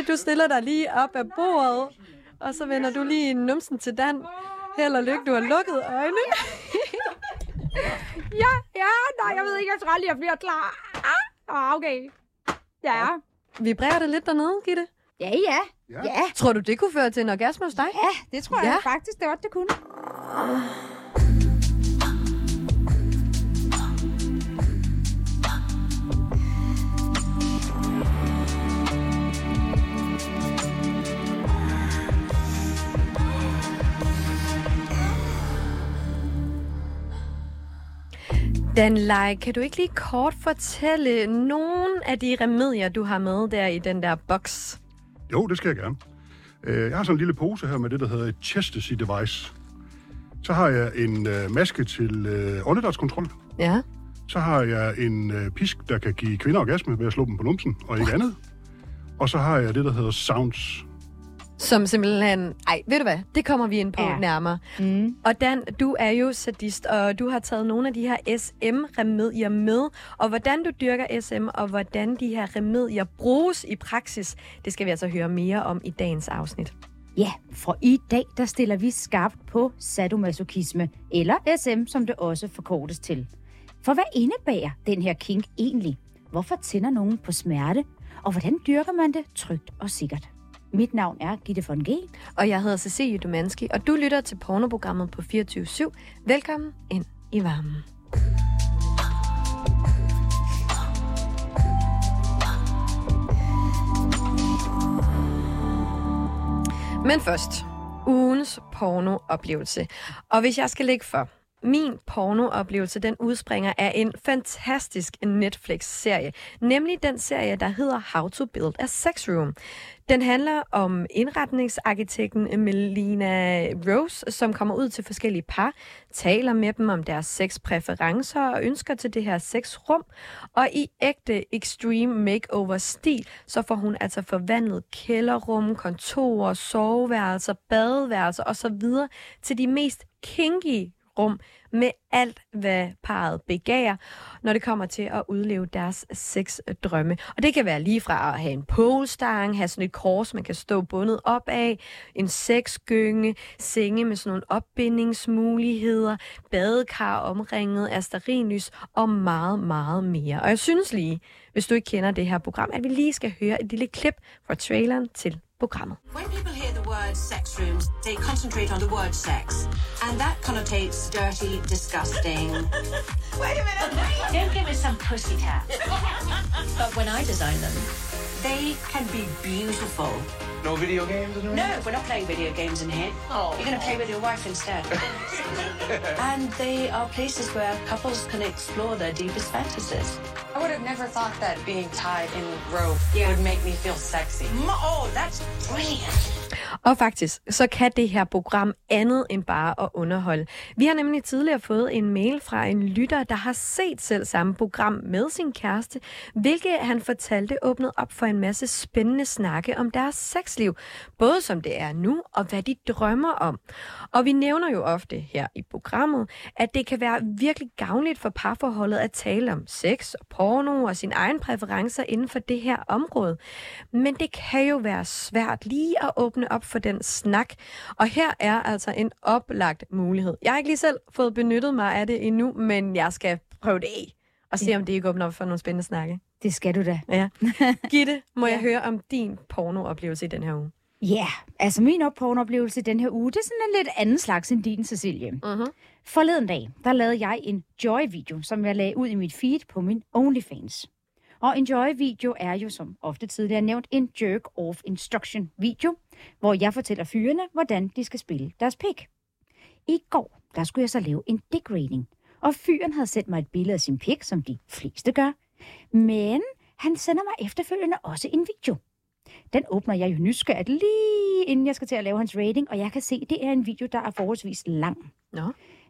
Gitte, du stiller dig lige op af bordet, og så vender du lige numsen til Dan. Held og lykke, du har lukket øjnene. Ja, ja, nej, jeg ved ikke, jeg tror aldrig, jeg bliver klar. Ah, okay. Ja. Vibrerer det lidt dernede, Gitte? Ja, ja. Ja. Ja, Tror du, det kunne føre til en orgasme hos dig? ja det tror Ja. jeg faktisk, det godt, det kunne. Dan Lai, kan du ikke lige kort fortælle nogle af de remedier, du har med der i den der boks? Jo, det skal jeg gerne. Øh, Jeg har sådan en lille pose her med det, der hedder et chastity device. Så har jeg en øh, maske til øh, åndedrætskontrol. Ja. Så har jeg en pisk, der kan give kvinder orgasme ved at slå dem på numsen, og ikke andet. Og så har jeg det, der hedder sounds. Som simpelthen... Ej, ved du hvad? Det kommer vi ind på ja. Nærmere. Mm. Og Dan, du er jo sadist, og du har taget nogle af de her SM-remedier med. Og hvordan du dyrker SM, og hvordan de her remedier bruges i praksis, det skal vi altså høre mere om i dagens afsnit. Ja, for i dag, der stiller vi skarpt på sadomasochisme, eller SM, som det også forkortes til. For hvad indebærer den her kink egentlig? Hvorfor tænder nogen på smerte? Og hvordan dyrker man det trygt og sikkert? Mit navn er Gitte von G. Og jeg hedder Cecilie Domanski, og du lytter til pornoprogrammet på 24-7. Velkommen ind i varmen. Men først, ugens pornooplevelse. Og hvis jeg skal lægge for, min pornooplevelse, den udspringer af en fantastisk Netflix-serie. Nemlig den serie, der hedder How to Build a Sex Room. Den handler om indretningsarkitekten Melina Rose, som kommer ud til forskellige par, taler med dem om deres sexpræferencer og ønsker til det her sexrum. Og i ægte extreme makeover-stil, så får hun altså forvandlet kælderrum, kontorer, soveværelser, badeværelser osv. til de mest kinky rum med alt, hvad parret begærer, når det kommer til at udleve deres sexdrømme. Og det kan være lige fra at have en polestang, have sådan et kors, man kan stå bundet op af, en sexgynge, senge med sådan nogle opbindingsmuligheder, badekar omringet af starinlys og meget, meget mere. Og jeg synes lige, hvis du ikke kender det her program, at vi lige skal høre et lille klip fra traileren til programmet. When people hear the word sex rooms, they concentrate on the word sex. And that connotates dirty, disgusting. Wait a minute. Don't give me some pussy cat. but when I design them, They can be beautiful. No video games in room? no, we're not playing video games in here. Oh. You're going to play with your wife instead. and they are places where couples can explore their deepest fantasies. I would have never thought that being tied in rope would make me feel sexy. Oh, that's brilliant. Og faktisk, så kan det her program andet end bare at underholde. Vi har nemlig tidligere fået en mail fra en lytter, der har set selv samme program med sin kæreste, hvilket han fortalte åbnede op for en masse spændende snakke om deres sexliv. Både som det er nu, og hvad de drømmer om. Og vi nævner jo ofte her i programmet, at det kan være virkelig gavnligt for parforholdet at tale om sex og porno og sine egne præferencer inden for det her område. Men det kan jo være svært lige at åbne op for den snak. Og her er altså en oplagt mulighed. Jeg har ikke lige selv fået benyttet mig af det endnu, men jeg skal prøve det af og se, om det ikke åbner op for nogle spændende snakke. Det skal du da. Ja. Gitte, må ja. jeg høre om din pornooplevelse i den her uge? Ja, yeah, altså min pornooplevelse den her uge, det er sådan en lidt anden slags end din, Cecilie. Mhm. Forleden dag, der lavede jeg en Joy-video, som jeg lagde ud i mit feed på min OnlyFans. Og en Joy-video er jo, som ofte tidligere nævnt, en jerk-off instruction video, hvor jeg fortæller fyrene, hvordan de skal spille deres pik. I går, der skulle jeg så lave en dick rating, og fyren havde sendt mig et billede af sin pik, som de fleste gør. Men han sender mig efterfølgende også en video. Den åbner jeg jo nysgerrigt lige inden jeg skal til at lave hans rating, og jeg kan se, at det er en video, der er forholdsvis lang. Nå.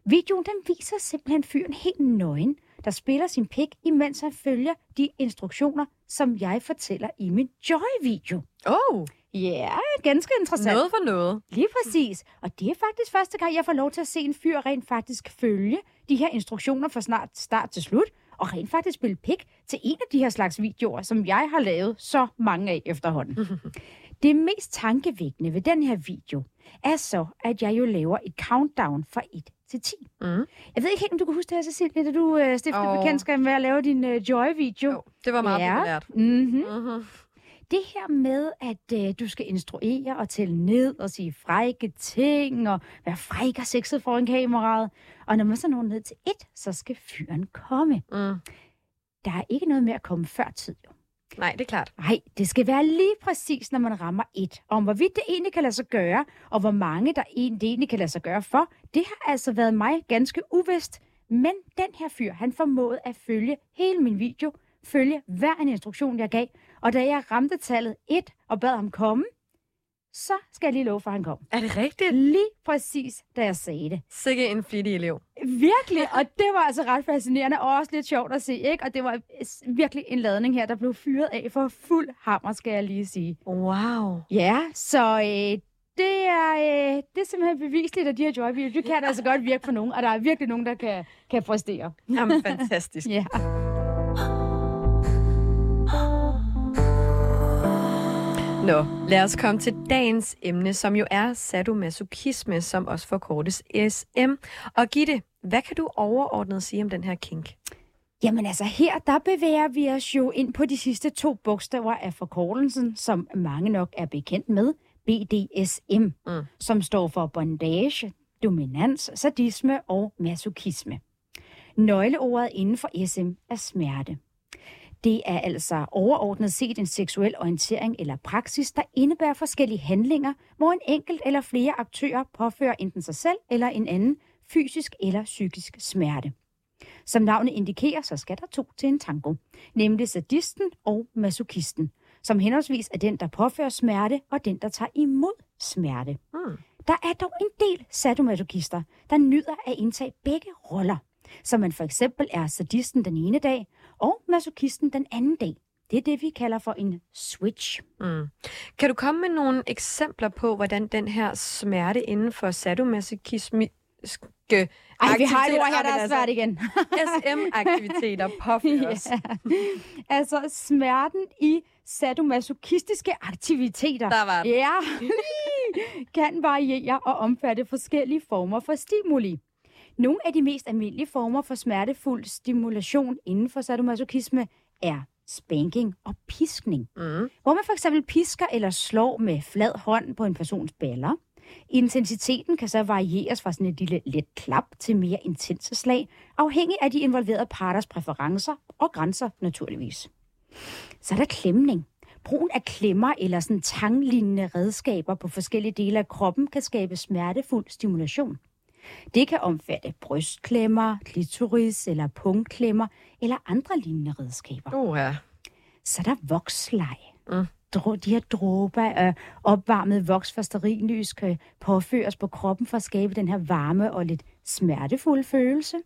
Videoen den viser simpelthen fyren helt nøgen, der spiller sin pik, imens han følger de instruktioner, som jeg fortæller i min Joy-video. Oh, Ja, yeah, ganske interessant. noget for noget. Lige præcis. Og det er faktisk første gang, jeg får lov til at se en fyr rent faktisk følge de her instruktioner fra snart start til slut. Og rent faktisk spille pik til en af de her slags videoer, som jeg har lavet så mange af efterhånden. det mest tankevækkende ved den her video er så, at jeg jo laver et countdown fra 1 til 10. Mm. Jeg ved ikke helt, om du kan huske det her, Cecilie, da du øh, stiftede oh. bekendtskab med at lave din øh, Joy-video. Jo, det var meget Ja. populært. Mm-hmm. Mm-hmm. Det her med, at øh, du skal instruere og tælle ned og sige frække ting og være fræk og sexet foran kameraet. Og når man så når ned til et, så skal fyren komme. Mm. Der er ikke noget med at komme før tid, jo. Nej, det er klart. Nej, det skal være lige præcis, når man rammer et. Og om hvorvidt det egentlig kan lade sig gøre, og hvor mange der egentlig, det egentlig kan lade sig gøre for, det har altså været mig ganske uvist. Men den her fyr, han formåede at følge hele min video, følge hver en instruktion, jeg gav. Og da jeg ramte tallet 1 og bad ham komme, så skal jeg lige love for, at han kom. Er det rigtigt? Lige præcis, da jeg sagde det. Sikke en flittig elev. Virkelig, og det var altså ret fascinerende, og også lidt sjovt at se, ikke? Og det var virkelig en ladning her, der blev fyret af for fuld hammer, skal jeg lige sige. Wow. Ja, så øh, det, er, øh, det er simpelthen bevisligt, at de her joy det kan altså godt virke for nogen, og der er virkelig nogen, der kan, kan præstere. Jamen, fantastisk. Ja. Nå, lad os komme til dagens emne, som jo er sadomasochisme, som også forkortes SM. Og Gitte, hvad kan du overordnet sige om den her kink? Jamen altså, her der bevæger vi os jo ind på de sidste to bogstaver af forkortelsen, som mange nok er bekendt med, BDSM, Mm. som står for bondage, dominans, sadisme og masochisme. Nøgleordet inden for SM er smerte. Det er altså overordnet set en seksuel orientering eller praksis, der indebærer forskellige handlinger, hvor en enkelt eller flere aktører påfører enten sig selv eller en anden fysisk eller psykisk smerte. Som navnet indikerer, så skal der to til en tango, nemlig sadisten og masochisten, som henholdsvis er den, der påfører smerte, og den, der tager imod smerte. Hmm. Der er dog en del sadomasochister, der nyder at indtage begge roller, så man for eksempel er sadisten den ene dag, og masochisten den anden dag. Det er det, vi kalder for en switch. Mm. Kan du komme med nogle eksempler på, hvordan den her smerte inden for sadomasochisme Ej, vi har et ord her, der er altså. svært igen. SM-aktiviteter påføres. ja. Altså smerten i sadomasochistiske aktiviteter. Der var den. Ja, kan variere og omfatte forskellige former for stimuli. Nogle af de mest almindelige former for smertefuld stimulation inden for sadomasochisme er spanking og piskning. Mm. Hvor man for eksempel pisker eller slår med flad hånd på en persons baller. Intensiteten kan så varieres fra sådan et lille let klap til mere intense slag, afhængig af de involverede parters præferencer og grænser naturligvis. Så er der klemning. Brugen af klemmer eller sådan tanglignende redskaber på forskellige dele af kroppen kan skabe smertefuld stimulation. Det kan omfatte brystklemmer, klitoris eller punktklemmer eller andre lignende redskaber. Uh, ja. Så er der voksleje. Mm. Dro- de her dråber af opvarmet voks fra stearinlys kan påføres på kroppen for at skabe den her varme og lidt smertefulde følelse.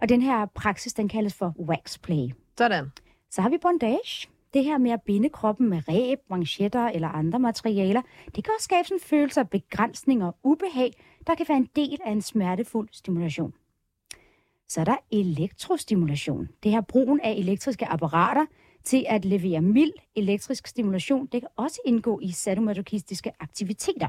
Og den her praksis, den kaldes for waxplay. Sådan. Så har vi bondage. Det her med at binde kroppen med ræb, manchetter eller andre materialer, det kan også skabe sådan en følelse af begrænsning og ubehag, der kan være en del af en smertefuld stimulation. Så er der elektrostimulation. Det her brugen af elektriske apparater til at levere mild elektrisk stimulation, det kan også indgå i sadomasochistiske aktiviteter.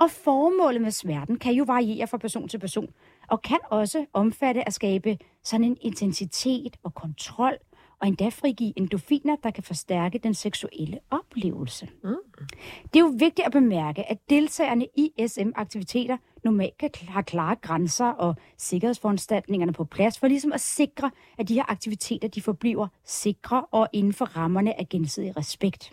Og formålet med smerten kan jo variere fra person til person, og kan også omfatte at skabe sådan en intensitet og kontrol, og endda frigive endorfiner, der kan forstærke den seksuelle oplevelse. Mm. Det er jo vigtigt at bemærke, at deltagerne i SM-aktiviteter normalt kan have klare grænser og sikkerhedsforanstaltningerne på plads, for ligesom at sikre, at de her aktiviteter de forbliver sikre og inden for rammerne af gensidig respekt.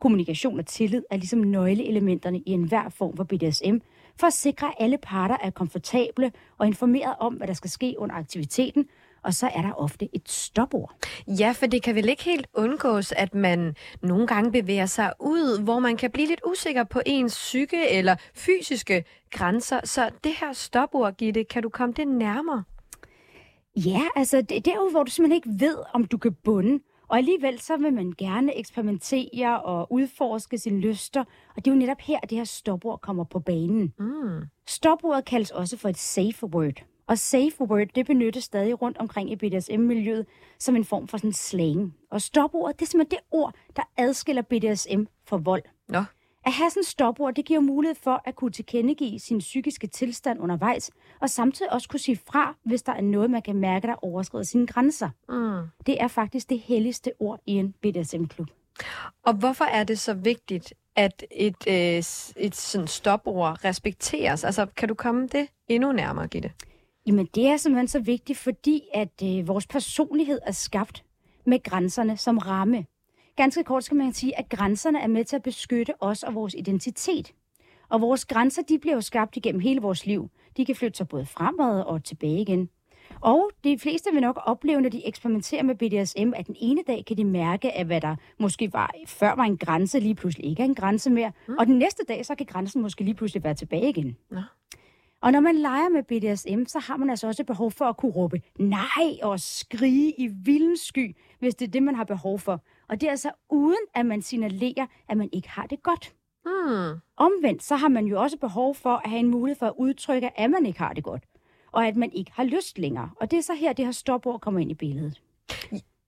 Kommunikation og tillid er ligesom nøgleelementerne i enhver form for BDSM, for at sikre, at alle parter er komfortable og informeret om, hvad der skal ske under aktiviteten, og så er der ofte et stopord. Ja, for det kan vel ikke helt undgås, at man nogle gange bevæger sig ud, hvor man kan blive lidt usikker på ens psyke eller fysiske grænser. Så det her stopord, Gitte, kan du komme det nærmere? Ja, altså det, det er jo, hvor du simpelthen ikke ved, om du kan bunde. Og alligevel så vil man gerne eksperimentere og udforske sine lyster. Og det er jo netop her, at det her stopord kommer på banen. Mm. Stopordet kaldes også for et safe word. Og safe word, det benyttes stadig rundt omkring i BDSM-miljøet som en form for sådan slang. Og stopordet, det er simpelthen det ord, der adskiller BDSM fra vold. Nå. At have sådan stopord, det giver mulighed for at kunne tilkendegive sin psykiske tilstand undervejs, og samtidig også kunne sige fra, hvis der er noget, man kan mærke, der overskrider sine grænser. Mm. Det er faktisk det helligste ord i en BDSM-klub. Og hvorfor er det så vigtigt, at et, øh, et sådan stopord respekteres? Altså, kan du komme det endnu nærmere, Gitte? Jamen, det er simpelthen så vigtigt, fordi at øh, vores personlighed er skabt med grænserne som ramme. Ganske kort skal man sige, at grænserne er med til at beskytte os og vores identitet. Og vores grænser, de bliver jo skabt igennem hele vores liv. De kan flytte sig både fremad og tilbage igen. Og de fleste vil nok opleve, når de eksperimenterer med BDSM, at den ene dag kan de mærke, at hvad der måske var før var en grænse, lige pludselig ikke er en grænse mere. Mm. Og den næste dag, så kan grænsen måske lige pludselig være tilbage igen. Nå. Og når man leger med BDSM, så har man altså også et behov for at kunne råbe nej og skrige i vildens sky, hvis det er det, man har behov for. Og det er altså uden, at man signalerer, at man ikke har det godt. Hmm. Omvendt, så har man jo også behov for at have en mulighed for at udtrykke, at man ikke har det godt. Og at man ikke har lyst længere. Og det er så her, det her stopord kommer ind i billedet.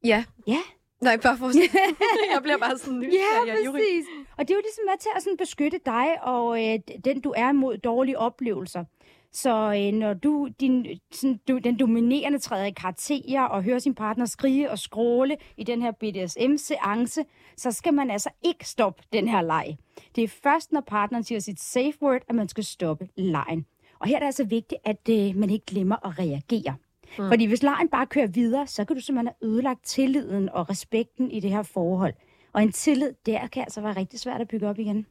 Ja. Ja. Nej, bare for Jeg bliver bare sådan nysgerrig. Ja, præcis. Og det er jo ligesom med til at sådan beskytte dig og øh, den, du er mod dårlige oplevelser. Så øh, når du, din, sådan, du, den dominerende træder i karakterer og hører sin partner skrige og skråle i den her BDSM-seance, så skal man altså ikke stoppe den her leg. Det er først, når partneren siger sit safe word, at man skal stoppe lejen. Og her er det altså vigtigt, at øh, man ikke glemmer at reagere. Mm. Fordi hvis lejen bare kører videre, så kan du simpelthen have ødelagt tilliden og respekten i det her forhold. Og en tillid, der kan altså være rigtig svært at bygge op igen.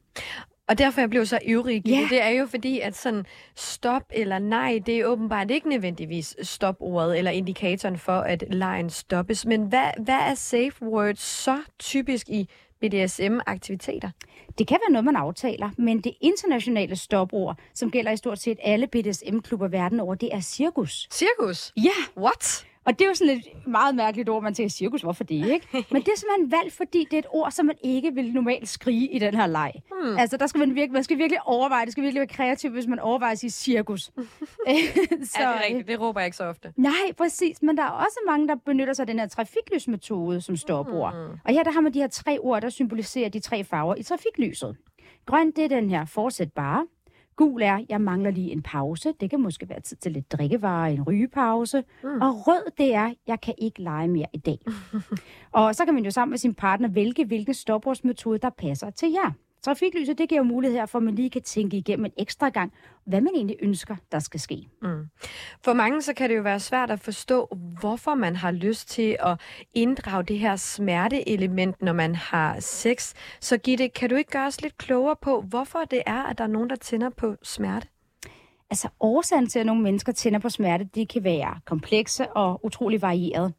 Og derfor jeg blev så ivrig, Ja. det er jo fordi, at sådan stop eller nej, det er åbenbart ikke nødvendigvis stopordet eller indikatoren for, at lejen stoppes. Men hvad, hvad er safe words så typisk i BDSM-aktiviteter? Det kan være noget, man aftaler, men det internationale stopord, som gælder i stort set alle BDSM-klubber verden over, det er cirkus. Cirkus? Ja, What? Og det er jo sådan et meget mærkeligt ord, man tænker, cirkus, hvorfor det ikke? Men det er simpelthen valgt, fordi det er et ord, som man ikke vil normalt skrige i den her leg. Hmm. Altså, der skal man, virkelig, man skal virkelig overveje, det skal virkelig være kreativt, hvis man overvejer at sige cirkus. så, er det rigtigt? Det råber jeg ikke så ofte. Nej, præcis. Men der er også mange, der benytter sig af den her trafiklysmetode som stopord. Mm. Og her der har man de her tre ord, der symboliserer de tre farver i trafiklyset. Grøn, det er den her fortsæt bare. Gul er, jeg mangler lige en pause. Det kan måske være tid til lidt drikkevarer, en rygepause. Mm. Og rød, det er, jeg kan ikke lege mere i dag. og så kan man jo sammen med sin partner vælge, hvilken stopordsmetode, der passer til jer. Trafiklyset, det giver jo mulighed her for, at man lige kan tænke igennem en ekstra gang, hvad man egentlig ønsker, der skal ske. For mange så kan det jo være svært at forstå, hvorfor man har lyst til at inddrage det her smerteelement, når man har sex. Så Gitte, kan du ikke gøre os lidt klogere på, hvorfor det er, at der er nogen, der tænder på smerte? Altså årsagen til, at nogle mennesker tænder på smerte, det kan være komplekse og utrolig varieret.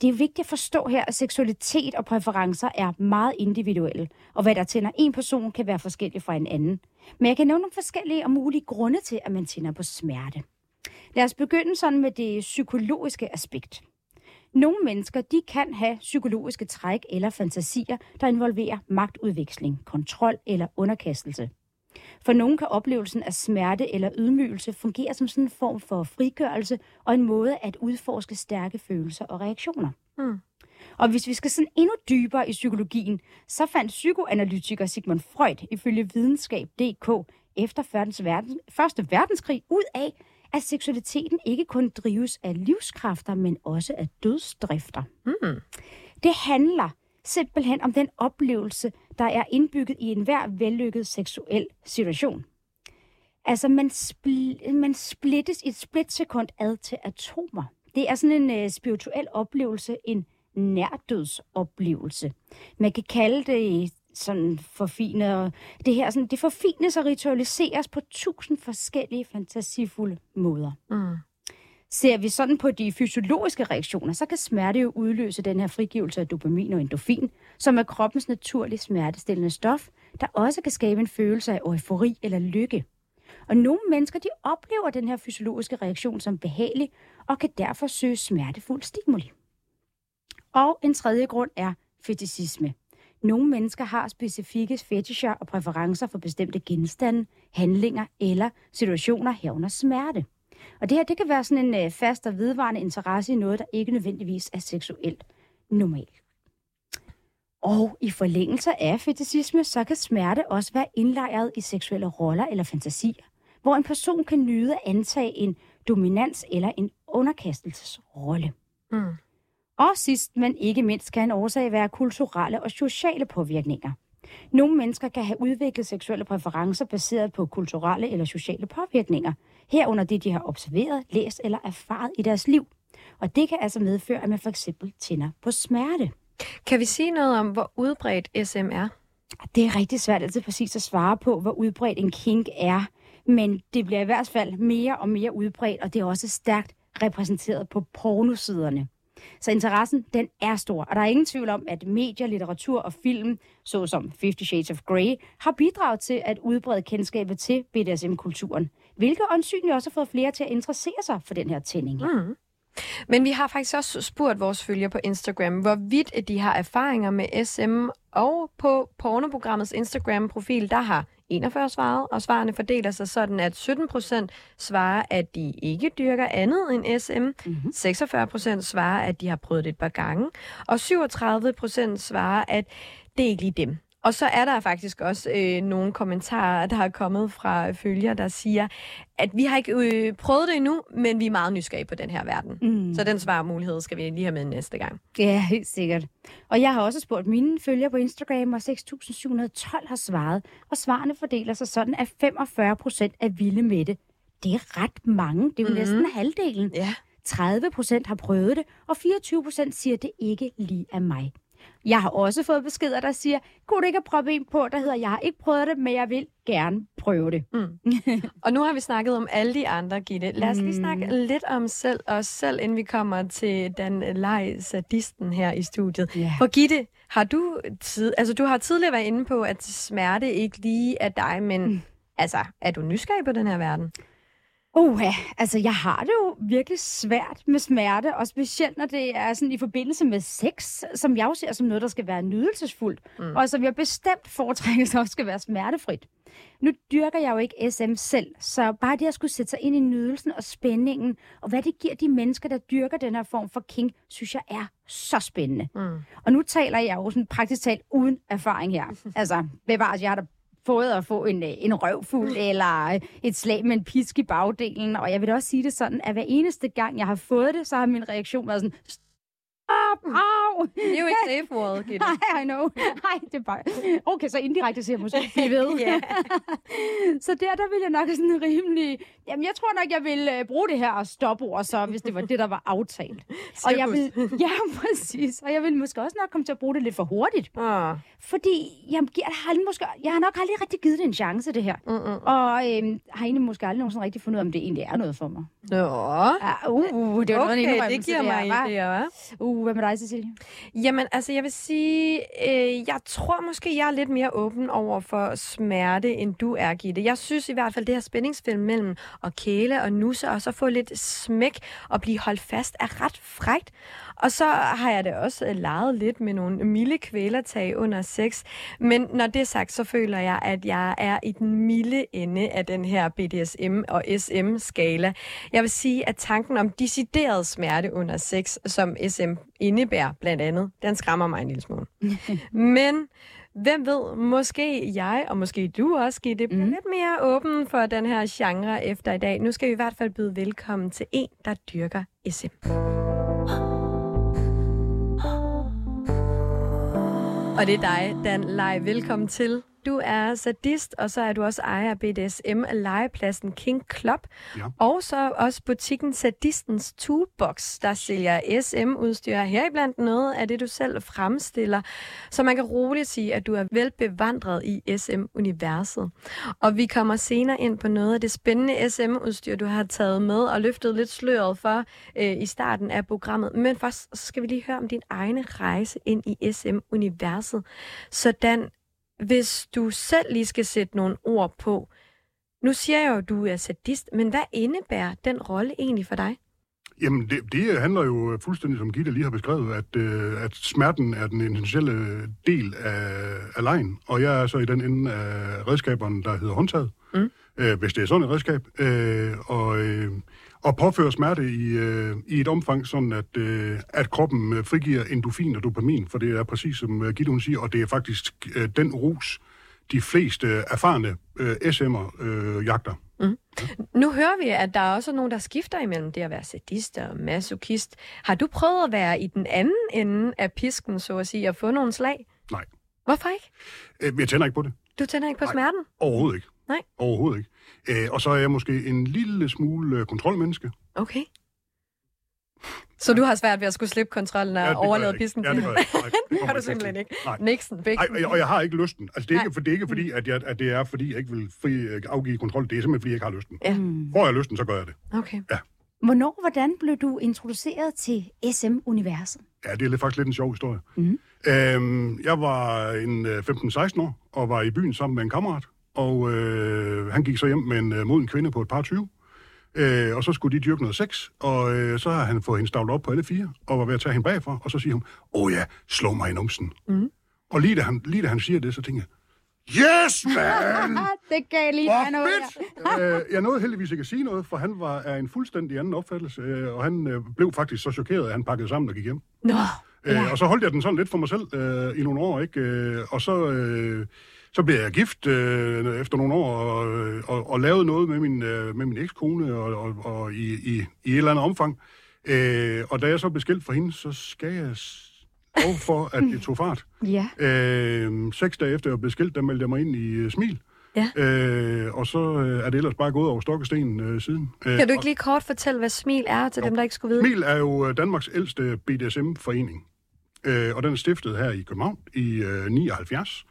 Det er vigtigt at forstå her, at seksualitet og præferencer er meget individuelle, og hvad der tænder en person kan være forskelligt fra en anden. Men jeg kan nævne nogle forskellige og mulige grunde til, at man tænder på smerte. Lad os begynde sådan med det psykologiske aspekt. Nogle mennesker de kan have psykologiske træk eller fantasier, der involverer magtudveksling, kontrol eller underkastelse. For nogen kan oplevelsen af smerte eller ydmygelse fungere som sådan en form for frigørelse og en måde at udforske stærke følelser og reaktioner. Mm. Og hvis vi skal sådan endnu dybere i psykologien, så fandt psykoanalytiker Sigmund Freud ifølge videnskab.dk efter Første verden- Første verdenskrig ud af, at seksualiteten ikke kun drives af livskræfter, men også af dødsdrifter. Mm. Det handler simpelthen om den oplevelse, der er indbygget i enhver vellykket seksuel situation. Altså, man, spl- man splittes i et splitsekund ad til atomer. Det er sådan en øh, spirituel oplevelse, en nærdødsoplevelse. Man kan kalde det sådan forfinet, og det her sådan, det forfines og ritualiseres på tusind forskellige fantasifulde måder. Mm. Ser vi sådan på de fysiologiske reaktioner, så kan smerte jo udløse den her frigivelse af dopamin og endorfin, som er kroppens naturlige smertestillende stof, der også kan skabe en følelse af eufori eller lykke. Og nogle mennesker, de oplever den her fysiologiske reaktion som behagelig, og kan derfor søge smertefuld stimuli. Og en tredje grund er fetishisme. Nogle mennesker har specifikke fetischer og præferencer for bestemte genstande, handlinger eller situationer herunder smerte. Og det her, det kan være sådan en øh, fast og vedvarende interesse i noget, der ikke nødvendigvis er seksuelt normalt. Og i forlængelse af fetishisme, så kan smerte også være indlejret i seksuelle roller eller fantasier, hvor en person kan nyde at antage en dominans eller en underkastelsesrolle. Mm. Og sidst, men ikke mindst, kan en årsag være kulturelle og sociale påvirkninger. Nogle mennesker kan have udviklet seksuelle præferencer baseret på kulturelle eller sociale påvirkninger, herunder det, de har observeret, læst eller erfaret i deres liv. Og det kan altså medføre, at man for eksempel tænder på smerte. Kan vi sige noget om, hvor udbredt SM er? Det er rigtig svært altid præcis at svare på, hvor udbredt en kink er, men det bliver i hvert fald mere og mere udbredt, og det er også stærkt repræsenteret på pornosiderne. Så interessen, den er stor, og der er ingen tvivl om, at medier, litteratur og film, såsom Fifty Shades of Grey, har bidraget til at udbrede kendskabet til BDSM-kulturen, hvilket åndsynligt også har fået flere til at interessere sig for den her tænding. Mm. Men vi har faktisk også spurgt vores følgere på Instagram, hvorvidt de har erfaringer med SM, og på pornoprogrammets Instagram-profil, der har 41 svaret, og svarene fordeler sig sådan, at 17 procent svarer, at de ikke dyrker andet end SM, mm-hmm. 46 procent svarer, at de har prøvet det et par gange, og 37 procent svarer, at det er ikke lige dem. Og så er der faktisk også øh, nogle kommentarer, der er kommet fra følgere, der siger, at vi har ikke øh, prøvet det endnu, men vi er meget nysgerrige på den her verden. Mm. Så den svarmulighed skal vi lige have med næste gang. Ja, helt sikkert. Og jeg har også spurgt mine følgere på Instagram, og 6.712 har svaret. Og svarene fordeler sig sådan, at 45 procent er vilde med det. Det er ret mange. Det er jo mm. næsten halvdelen. Ja. 30 procent har prøvet det, og 24 procent siger, at det ikke lige er mig. Jeg har også fået beskeder, der siger, kunne du ikke have proppet en på, der hedder, jeg har ikke prøvet det, men jeg vil gerne prøve det. Mm. og nu har vi snakket om alle de andre, Gitte. Lad os lige snakke mm. lidt om selv, os selv, inden vi kommer til den leg sadisten her i studiet. Ja. For Gitte, har du, tid, altså, du har tidligere været inde på, at smerte ikke lige er dig, men mm. altså, er du nysgerrig på den her verden? Uh, altså jeg har det jo virkelig svært med smerte, og specielt når det er sådan i forbindelse med sex, som jeg jo ser som noget, der skal være nydelsesfuldt, mm. og som jeg bestemt foretrækker, så også skal være smertefrit. Nu dyrker jeg jo ikke SM selv, så bare det at skulle sætte sig ind i nydelsen og spændingen, og hvad det giver de mennesker, der dyrker den her form for king, synes jeg er så spændende. Mm. Og nu taler jeg jo sådan praktisk talt uden erfaring her. altså, bevares, jeg har da fået at få en, en røvfuld eller et slag med en pisk i bagdelen. Og jeg vil også sige det sådan, at hver eneste gang, jeg har fået det, så har min reaktion været sådan, au! Det er jo ikke safe word, Gitte. Nej, I know. Nej, det er bare... Okay, så indirekte siger jeg måske, vi ved. Så der, der vil jeg nok sådan rimelig... Jamen, jeg tror nok, jeg vil uh, bruge det her stopord, så, hvis det var det, der var aftalt. og jeg vil, ja, præcis. Og jeg vil måske også nok komme til at bruge det lidt for hurtigt. Ah. Fordi jeg, jeg, har måske, jeg har nok aldrig rigtig givet det en chance, det her. Mm-mm. Og øhm, har egentlig måske aldrig nogensinde rigtig fundet ud af, om det egentlig er noget for mig. Nå. Ah, uh, det var okay, noget, en det giver mig idéer, hva'? Uh, Uh, hvad med dig, Cecilie? Jamen, altså, jeg vil sige, øh, jeg tror måske, jeg er lidt mere åben over for smerte, end du er, Gitte. Jeg synes i hvert fald, det her spændingsfilm mellem at kæle og nusse, og så få lidt smæk og blive holdt fast, er ret frægt. Og så har jeg da også øh, leget lidt med nogle milde kvælertag under sex. Men når det er sagt, så føler jeg, at jeg er i den milde ende af den her BDSM og SM-skala. Jeg vil sige, at tanken om decideret smerte under sex, som SM indebærer blandt andet, den skræmmer mig en lille smule. Men hvem ved, måske jeg, og måske du også, Gitte, bliver mm. lidt mere åben for den her genre efter i dag. Nu skal vi i hvert fald byde velkommen til en, der dyrker SM. Og det er dig, Dan Lej. Velkommen til. Du er sadist, og så er du også ejer af BDSM legepladsen King Club. Ja. Og så også butikken Sadistens Toolbox, der sælger SM-udstyr heriblandt noget af det, du selv fremstiller. Så man kan roligt sige, at du er velbevandret i SM-universet. Og vi kommer senere ind på noget af det spændende SM-udstyr, du har taget med og løftet lidt sløret for øh, i starten af programmet. Men først så skal vi lige høre om din egen rejse ind i SM-universet. Sådan hvis du selv lige skal sætte nogle ord på. Nu siger jeg jo, at du er sadist, men hvad indebærer den rolle egentlig for dig? Jamen, det, det handler jo fuldstændig, som Gitte lige har beskrevet, at, øh, at smerten er den essentielle del af, af lejen. Og jeg er så i den ende af redskaberne, der hedder håndtaget. Mm. øh, hvis det er sådan et redskab, øh, og, øh, og påføre smerte i, øh, i et omfang, sådan at, øh, at kroppen øh, frigiver endofin og dopamin, for det er præcis som øh, Gitte hun siger, og det er faktisk øh, den rus, de fleste erfarne øh, SM'er øh, jagter. Nu hører vi, at der er også nogen, der skifter imellem det at være sadist og masochist. Har du prøvet at være i den anden ende af pisken, så at sige, og få nogle slag? Nej, Hvorfor ikke? øh, jeg tænder ikke på det. Du tænder ikke på Nej. smerten? Overhovedet ikke. Nej. Overhovedet ikke. Øh, og så er jeg måske en lille smule øh, kontrolmenneske. Okay. Så du har svært ved at skulle slippe kontrollen og Ja, ja, overlade jeg ikke. pisken Ja, til det gør jeg ikke. Nej, det gør du simpelthen til. ikke. Nej. Nixon, big. Ej, og- jeg har ikke lysten. Altså, det er ikke, for, det er ikke fordi, at, jeg, at det er fordi, jeg ikke vil fri, øh, afgive kontrol. Det er simpelthen fordi, jeg ikke har lysten. Ja. Får jeg lysten, så gør jeg det. Okay. Hvornår, hvordan blev du introduceret til SM-universet? Ja, det er lidt, faktisk lidt en sjov historie. Mhm. Øhm, jeg var en øh, 15-16 år, og var i byen sammen med en kammerat. Og øh, han gik så hjem med en øh, moden kvinde på et par 20. Øh, og så skulle de dyrke noget sex, og øh, så har han fået hende stavlet op på alle fire, og var ved at tage hende bagfra, og så siger hun, åh ja, slå mig i numsen. Mm. Og lige da, han, lige da han siger det, så tænker jeg, yes, man! det gav lige Hvor fedt! øh, jeg nåede heldigvis ikke at sige noget, for han var af en fuldstændig anden opfattelse, øh, og han øh, blev faktisk så chokeret, at han pakkede sammen og gik hjem. Nå, Øh, og så holdt jeg den sådan lidt for mig selv øh, i nogle år, ikke? Øh, og så, øh, så blev jeg gift øh, efter nogle år, og, og, og lavede noget med min, øh, med min ekskone, og, og, og i, i, i et eller andet omfang. Øh, og da jeg så blev skilt fra hende, så skal jeg lov for, at det tog fart. Ja. Øh, seks dage efter jeg blev skilt, der meldte jeg mig ind i øh, Smil. Ja. Øh, og så øh, er det ellers bare gået over stok og sten øh, siden. Øh, kan du ikke lige kort fortælle, hvad smil er til dem, der ikke skulle vide? Smil er jo øh, Danmarks ældste BDSM-forening, øh, og den er stiftet her i København i øh, 79.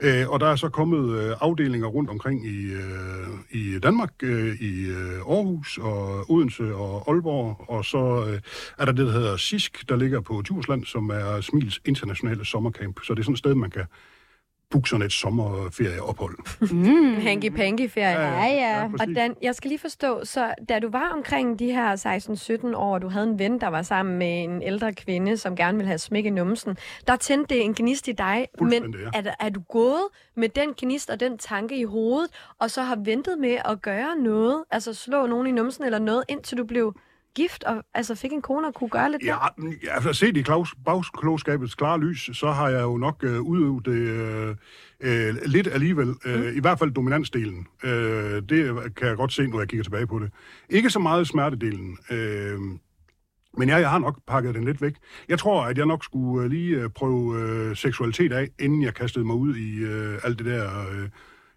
Øh, og der er så kommet øh, afdelinger rundt omkring i, øh, i Danmark, øh, i øh, Aarhus og Odense og Aalborg, og så øh, er der det, der hedder SISK, der ligger på Djursland, som er Smils internationale sommercamp. Så det er sådan et sted, man kan sådan et sommerferieophold. Mm. Hanky-panky-ferie. Ja, ja. Og præcis. Dan, jeg skal lige forstå, så da du var omkring de her 16-17 år, og du havde en ven, der var sammen med en ældre kvinde, som gerne ville have smæk i numsen, der tændte det en gnist i dig. Men ja. er, er du gået med den gnist og den tanke i hovedet, og så har ventet med at gøre noget, altså slå nogen i numsen eller noget, indtil du blev gift og altså fik en kone og kunne gøre lidt Ja, mm, ja, altså set i klaus, bagklogskabets klare lys, så har jeg jo nok øh, udøvet det øh, øh, lidt alligevel. Øh, I hvert fald dominansdelen. Øh, det kan jeg godt se, når jeg kigger tilbage på det. Ikke så meget smertedelen. Øh, men ja, jeg har nok pakket den lidt væk. Jeg tror, at jeg nok skulle øh, lige øh, prøve øh, seksualitet af, inden jeg kastede mig ud i øh, alt det der øh,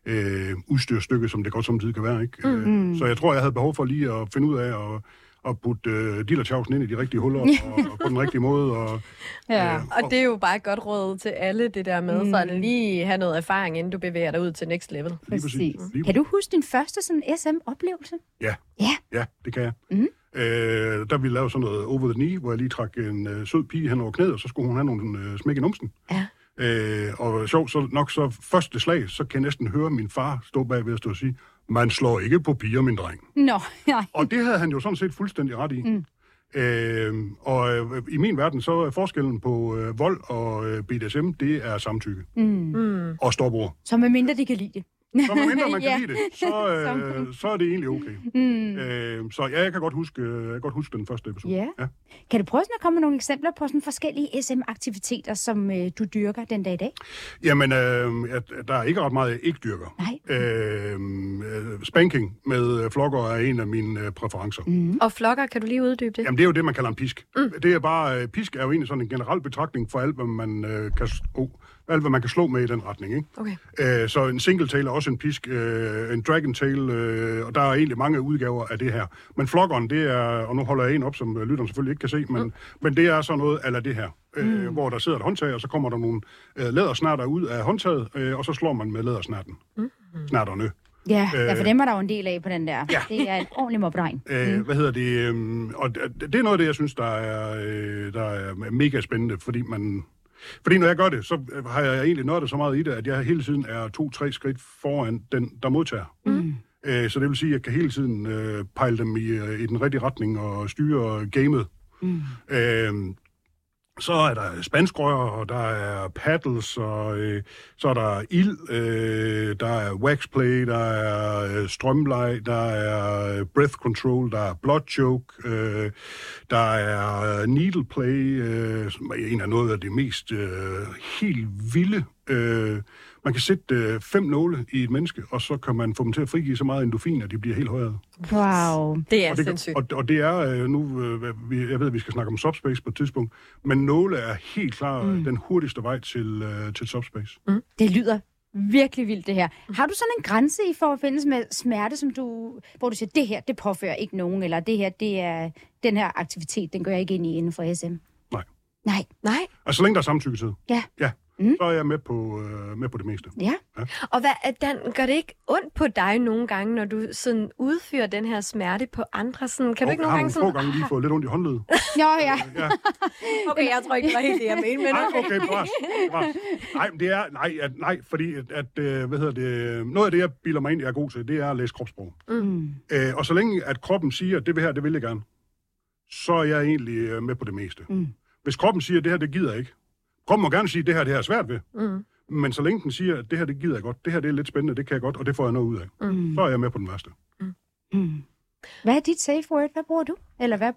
øh, udstyrstykke, som det godt samtidig kan være. Ikke? Mm. Øh, så jeg tror, jeg havde behov for lige at finde ud af at, at putte øh, dillertjavsen ind i de rigtige huller, og, og på den rigtige måde. Og, Ja. øh, Og det er jo bare et godt råd til alle, det der med, mm. for at lige have noget erfaring, inden du bevæger dig ud til next level. Lige præcis. Præcis. Lige Kan du huske din første sådan SM-oplevelse? Ja. Ja. Ja, det kan jeg. Mhm. Øh, der vi lavede sådan noget over the knee, hvor jeg lige trak en øh, sød pige hen over knæet, og så skulle hun have nogle øh, smæk i numsen. Ja. Øh, og sjovt, så nok så første slag, så kan jeg næsten høre min far stå bagved og stå og sige, man slår ikke på piger, min dreng. Nå, nej. Og det havde han jo sådan set fuldstændig ret i. Mm. Øh, og øh, i min verden, så er forskellen på øh, vold og øh, BDSM, det er samtykke. Mm. Mm. Og stopord. Så medmindre de kan lide det. Så medmindre man kan Ja. lide det, så, øh, så er det egentlig okay. Mm. Øh, så ja, jeg kan godt huske, øh, jeg kan godt huske den første episode. Ja. ja. Kan du prøve sådan at komme med nogle eksempler på sådan forskellige SM-aktiviteter, som øh, du dyrker den dag i dag? Jamen, øh, at, der er ikke ret meget, jeg ikke dyrker. Nej. Øh, øh, spanking med øh, flokker er en af mine øh, præferencer. Mm. Og flokker, kan du lige uddybe det? Jamen, det er jo det, man kalder en pisk. Mm. Det er bare, øh, pisk er jo egentlig sådan en generel betragtning for alt, hvad man, øh, kan, oh, alt, hvad man kan slå med i den retning. Ikke? Okay. Øh, så en single tail er også en pisk, øh, en dragon tail, øh, og der er egentlig mange udgaver af det her. Men flokkeren, det er, og nu holder jeg en op, som øh, lytteren selvfølgelig ikke kan se, men, mm. men det er sådan noget eller det her, øh, mm. hvor der sidder et håndtag, og så kommer der nogle øh, lædersnærter ud af håndtaget, øh, og så slår man med lædersnærten. Mm. Snærterne. Ja, Øh. ja, for dem er der jo en del af på den der. Ja. Det er en ordentlig mobregn. Øh, Hvad hedder det? Øh, og det det er noget af det, jeg synes, der er, øh, der er mega spændende, fordi man... Fordi når jeg gør det, så øh, har jeg egentlig nørdet så meget i det, at jeg hele tiden er to-tre skridt foran den, der modtager. Mm. Øh, så det vil sige, at jeg kan hele tiden øh, pejle dem i, øh, i den rigtige retning og styre gamet. Mm. Øh, så er der spanskrør, og der er paddles, og øh, så er der ild, øh, der er waxplay, der er øh, strømlej, der er øh, breath control, der er blood choke, øh, der er øh, needle play, øh, som er en af noget af det mest øh, helt vilde. Øh, man kan sætte øh, fem nåle i et menneske, og så kan man få dem til at frigive så meget endorfin, at de bliver helt højere. Wow. Det er Og det, sindssygt. og, og det er øh, nu, øh, jeg ved, at vi skal snakke om subspace på et tidspunkt, men nåle er helt klart mm. den hurtigste vej til, øh, til subspace. Det lyder virkelig vildt, det her. Har du sådan en grænse i forbindelse med smerte, som du, hvor du siger, det her, det påfører ikke nogen, eller det her, det er den her aktivitet, den går jeg ikke ind i inden for SM? Nej. Nej. Nej. Altså, så længe der er samtykke til, Ja. ja, Mm. så er jeg med på, øh, med på det meste. Ja. Og hvad, er Dan, gør det ikke ondt på dig nogle gange, når du sådan udfører den her smerte på andre? Sådan, kan du ikke jeg nogle har gange nogle få sådan... gange lige fået lidt ondt i håndledet. Jo, ja. Ja. Okay, jeg tror ikke, det var helt det, jeg mente, men Nej, okay. bevares. bevares. Nej, det er, nej, at, nej fordi at, at, øh, hvad hedder det, noget af det, jeg bilder mig ind, jeg er god til, det er at læse kropssprog. Mm. Øh, og så længe at kroppen siger, at det vil her, det vil jeg gerne, så er jeg egentlig øh, med på det meste. Mm. Hvis kroppen siger, at det her, det gider jeg ikke. Kroppen må gerne sige, at det her, det her er svært ved. Mm. Men så længe den siger, at det her, det gider jeg godt, det her, det er lidt spændende, det kan jeg godt, og det får jeg noget ud af, Mm. så er jeg med på den værste. Mm. Hvad er dit safe word? Hvad bruger du? Eller hvad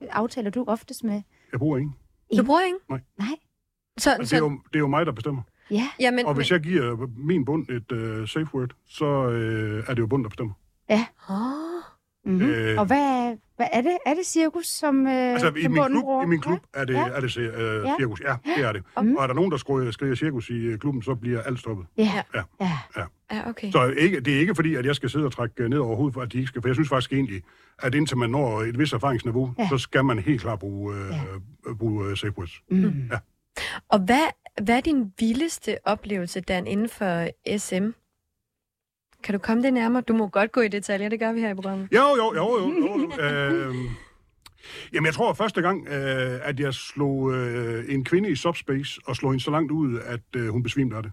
aftaler du oftest med? Jeg bruger ingen. Du bruger ingen? Nej. Så, Altså, det, er så, jo, det er jo mig, der bestemmer. Ja. jamen, Og hvis jeg giver min bund et uh, safe word, så uh, er det jo bund, der bestemmer. Åh. Mm-hmm. Øh. Og hvad, hvad er det? Er det cirkus, som, øh, Altså, i min, klub, bruger? i min klub er det, Ja. er det Ja. cirkus. Ja, det er det. Mm. Og er der nogen, der skriger, skriger cirkus i uh, klubben, så bliver alt stoppet. Ja. Ja. ja. Ja, okay. Så ikke, det er ikke fordi, at jeg skal sidde og trække øh, ned over hovedet, for at de ikke skal. For jeg synes faktisk egentlig, at indtil man når et vis erfaringsniveau, Ja. ja. så skal man helt klart bruge, uh, Ja. ja. bruge uh, safe words. Mm. Og hvad, hvad er din vildeste oplevelse, Dan, inden for SM? Kan du komme det nærmere? Du må godt gå i detaljer, det gør vi her i programmet. Jo, jo, jo, jo. jo, jo. øh, jamen, jeg tror at første gang, øh, at jeg slog øh, en kvinde i subspace og slog hende så langt ud, at øh, hun besvimte af det.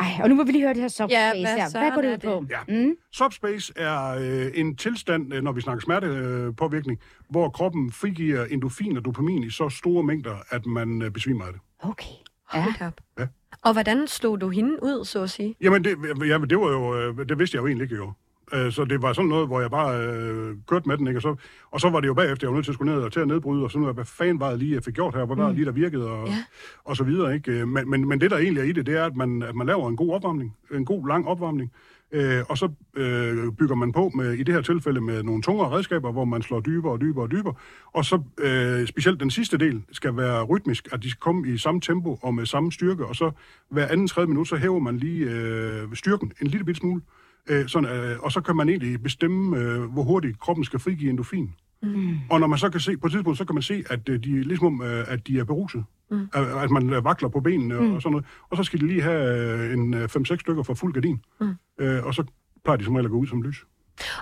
Ej, og nu må vi lige høre det her subspace Ja, hvad her. Hvad går det ud på? Ja. Mm. Subspace er øh, en tilstand, øh, når vi snakker smertepåvirkning, hvor kroppen frigiver endorfin og dopamin i så store mængder, at man øh, besvimer af det. Okay. Ja. Hold op. Ja. Og hvordan slog du hende ud, så at sige? Jamen, det, ja, det var jo, øh, det vidste jeg jo egentlig ikke, jo. Øh, Så det var sådan noget, hvor jeg bare øh, kørte med den, ikke? Og så, og så var det jo bagefter, jeg var nødt til at skulle ned og til at nedbryde, og sådan noget, hvad fanden var det lige, jeg fik gjort her, hvad var det lige, der virkede, og, Ja. og så videre, ikke? Øh, Men, men, men det, der egentlig er i det, det er, at man, at man laver en god opvarmning, en god, lang opvarmning, øh, og så øh, bygger man på, med, i det her tilfælde, med nogle tungere redskaber, hvor man slår dybere og dybere og dybere, og så øh, specielt den sidste del skal være rytmisk, at de skal komme i samme tempo og med samme styrke, og så hver anden tredje minut, så hæver man lige øh, styrken en lille bit smule, øh, sådan, øh, og så kan man egentlig bestemme, øh, hvor hurtigt kroppen skal frigive endofin. Mm. Og når man så kan se, på et tidspunkt, så kan man se, at øh, de, ligesom, øh, at de er beruset. Mm. At, at man øh, vakler på benene mm. og sådan noget. Og så skal de lige have en 5-6 stykker for fuld gardin. Mm. Øh, og så plejer de som regel at gå ud som lys.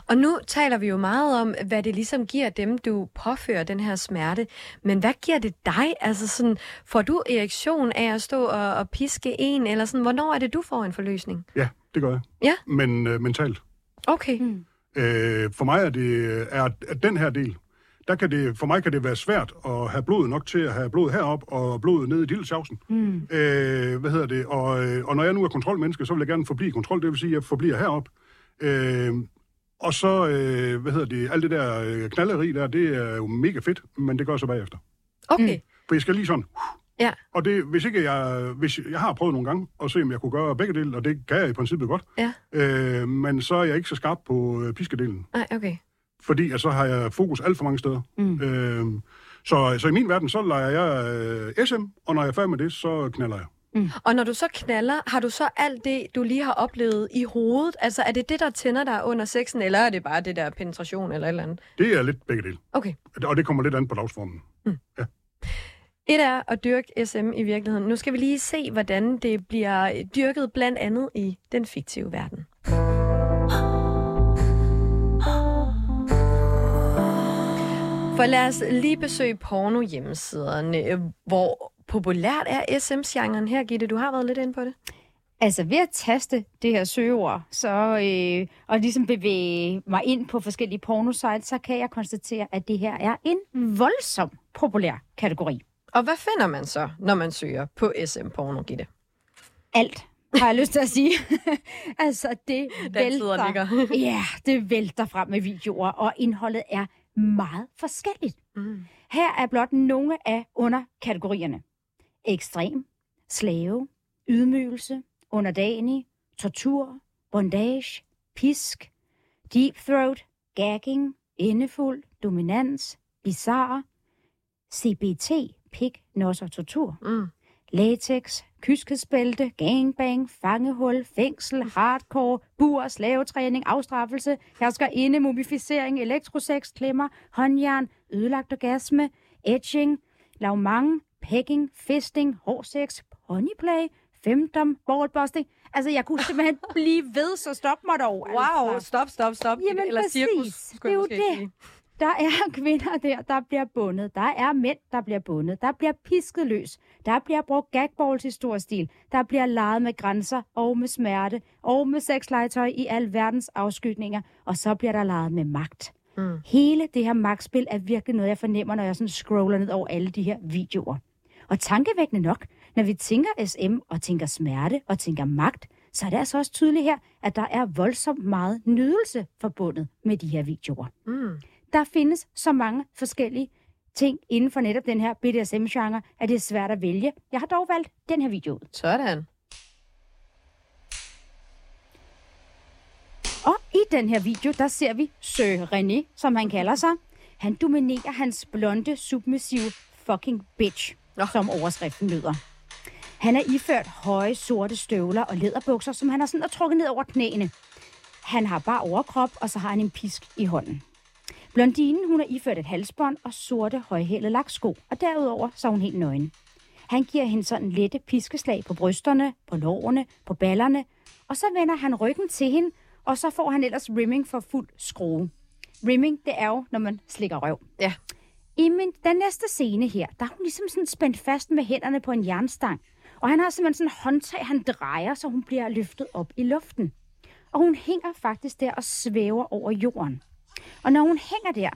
Og nu taler vi jo meget om, hvad det ligesom giver dem, du påfører den her smerte. Men hvad giver det dig? Altså sådan, får du erektion af at stå og, og piske en, eller sådan, hvornår er det, du får en forløsning? Ja, det gør jeg. Ja. Men øh, mentalt. Okay. Mm. Øh, for mig er det er, at den her del, der kan det, for mig kan det være svært at have blod nok til at have blod herop og blod nede i dillesjavsen. Mm. Øh, hvad hedder det? Og, øh, og når jeg nu er kontrolmenneske, så vil jeg gerne forblive kontrol. Det vil sige, at jeg forbliver herop. Øh, og så, øh, hvad hedder det, alt det der øh, knalleri der, det er jo mega fedt, men det gør jeg så bagefter. Okay. For jeg skal lige sådan... Ja. Og det, hvis ikke jeg, hvis jeg har prøvet nogle gange at se, om jeg kunne gøre begge dele, og det kan jeg i princippet godt, Ja. øh, men så er jeg ikke så skarp på øh, piskedelen, Nej, okay. fordi at så har jeg fokus alt for mange steder. Mm. Øh, så, så i min verden, så leger jeg øh, SM, og når jeg er færdig med det, så knaller jeg. Og når du så knaller, har du så alt det, du lige har oplevet i hovedet? Altså, er det det, der tænder dig under sexen, eller er det bare det der penetration eller et eller andet? Det er lidt begge dele. Okay. Og det kommer lidt an på dagsformen. Et er at dyrke SM i virkeligheden. Nu skal vi lige se, hvordan det bliver dyrket blandt andet i den fiktive verden. For lad os lige besøge porno hjemmesiderne. Hvor populært er SM-genren her, Gitte? Du har været lidt inde på det. Altså ved at taste det her søgeord, så, øh, og ligesom bevæge mig ind på forskellige pornosites, så kan jeg konstatere, at det her er en voldsom populær kategori. Og hvad finder man så, når man søger på SM-porno, Gitte? Alt, har jeg lyst til at sige. altså, det Den vælter. ja, det vælter frem med videoer, og indholdet er meget forskelligt. Mm. Her er blot nogle af underkategorierne. Ekstrem, slave, ydmygelse, underdanig, tortur, bondage, pisk, deep throat, gagging, indefuld, dominans, bizarre, CBT, pik, nos og tortur, Mm. latex, kyskhedsbælte, gangbang, fangehul, fængsel, hardcore, bur, slavetræning, afstraffelse, herskerinde, mumificering, elektrosex, klemmer, håndjern, ødelagt orgasme, etching, lavmang, pegging, fisting, hårsex, ponyplay, femdom, ballbusting. Altså, jeg kunne simpelthen blive ved, så stop mig dog. Wow, Altså. stop, stop, stop. Jamen, Eller præcis. cirkus, Det skulle er jeg jo det. sige. Der er kvinder der, der bliver bundet. Der er mænd, der bliver bundet. Der bliver pisket løs. Der bliver brugt gagballs i stor stil. Der bliver leget med grænser og med smerte og med sexlegetøj i al verdens afskygninger. Og så bliver der leget med magt. Mm. Hele det her magtspil er virkelig noget, jeg fornemmer, når jeg sådan scroller ned over alle de her videoer. Og tankevækkende nok, når vi tænker SM og tænker smerte og tænker magt, så er det altså også tydeligt her, at der er voldsomt meget nydelse forbundet med de her videoer. Mm. Der findes så mange forskellige ting inden for netop den her BDSM-genre, at det er svært at vælge. Jeg har dog valgt den her video ud. Sådan. Og i den her video, der ser vi Sir René, som han kalder sig. Han dominerer hans blonde, submissive fucking bitch, Nå. som overskriften lyder. Han er iført høje, sorte støvler og læderbukser, som han har sådan og trukket ned over knæene. Han har bare overkrop, og så har han en pisk i hånden. Blondinen, hun har iført et halsbånd og sorte, højhælede laksko, og derudover så er hun helt nøgen. Han giver hende sådan lette piskeslag på brysterne, på lårene, på ballerne, og så vender han ryggen til hende, og så får han ellers rimming for fuld skrue. Rimming, det er jo, når man slikker røv. Ja. I min, den næste scene her, der er hun ligesom sådan spændt fast med hænderne på en jernstang. Og han har simpelthen sådan en håndtag, han drejer, så hun bliver løftet op i luften. Og hun hænger faktisk der og svæver over jorden. Og når hun hænger der,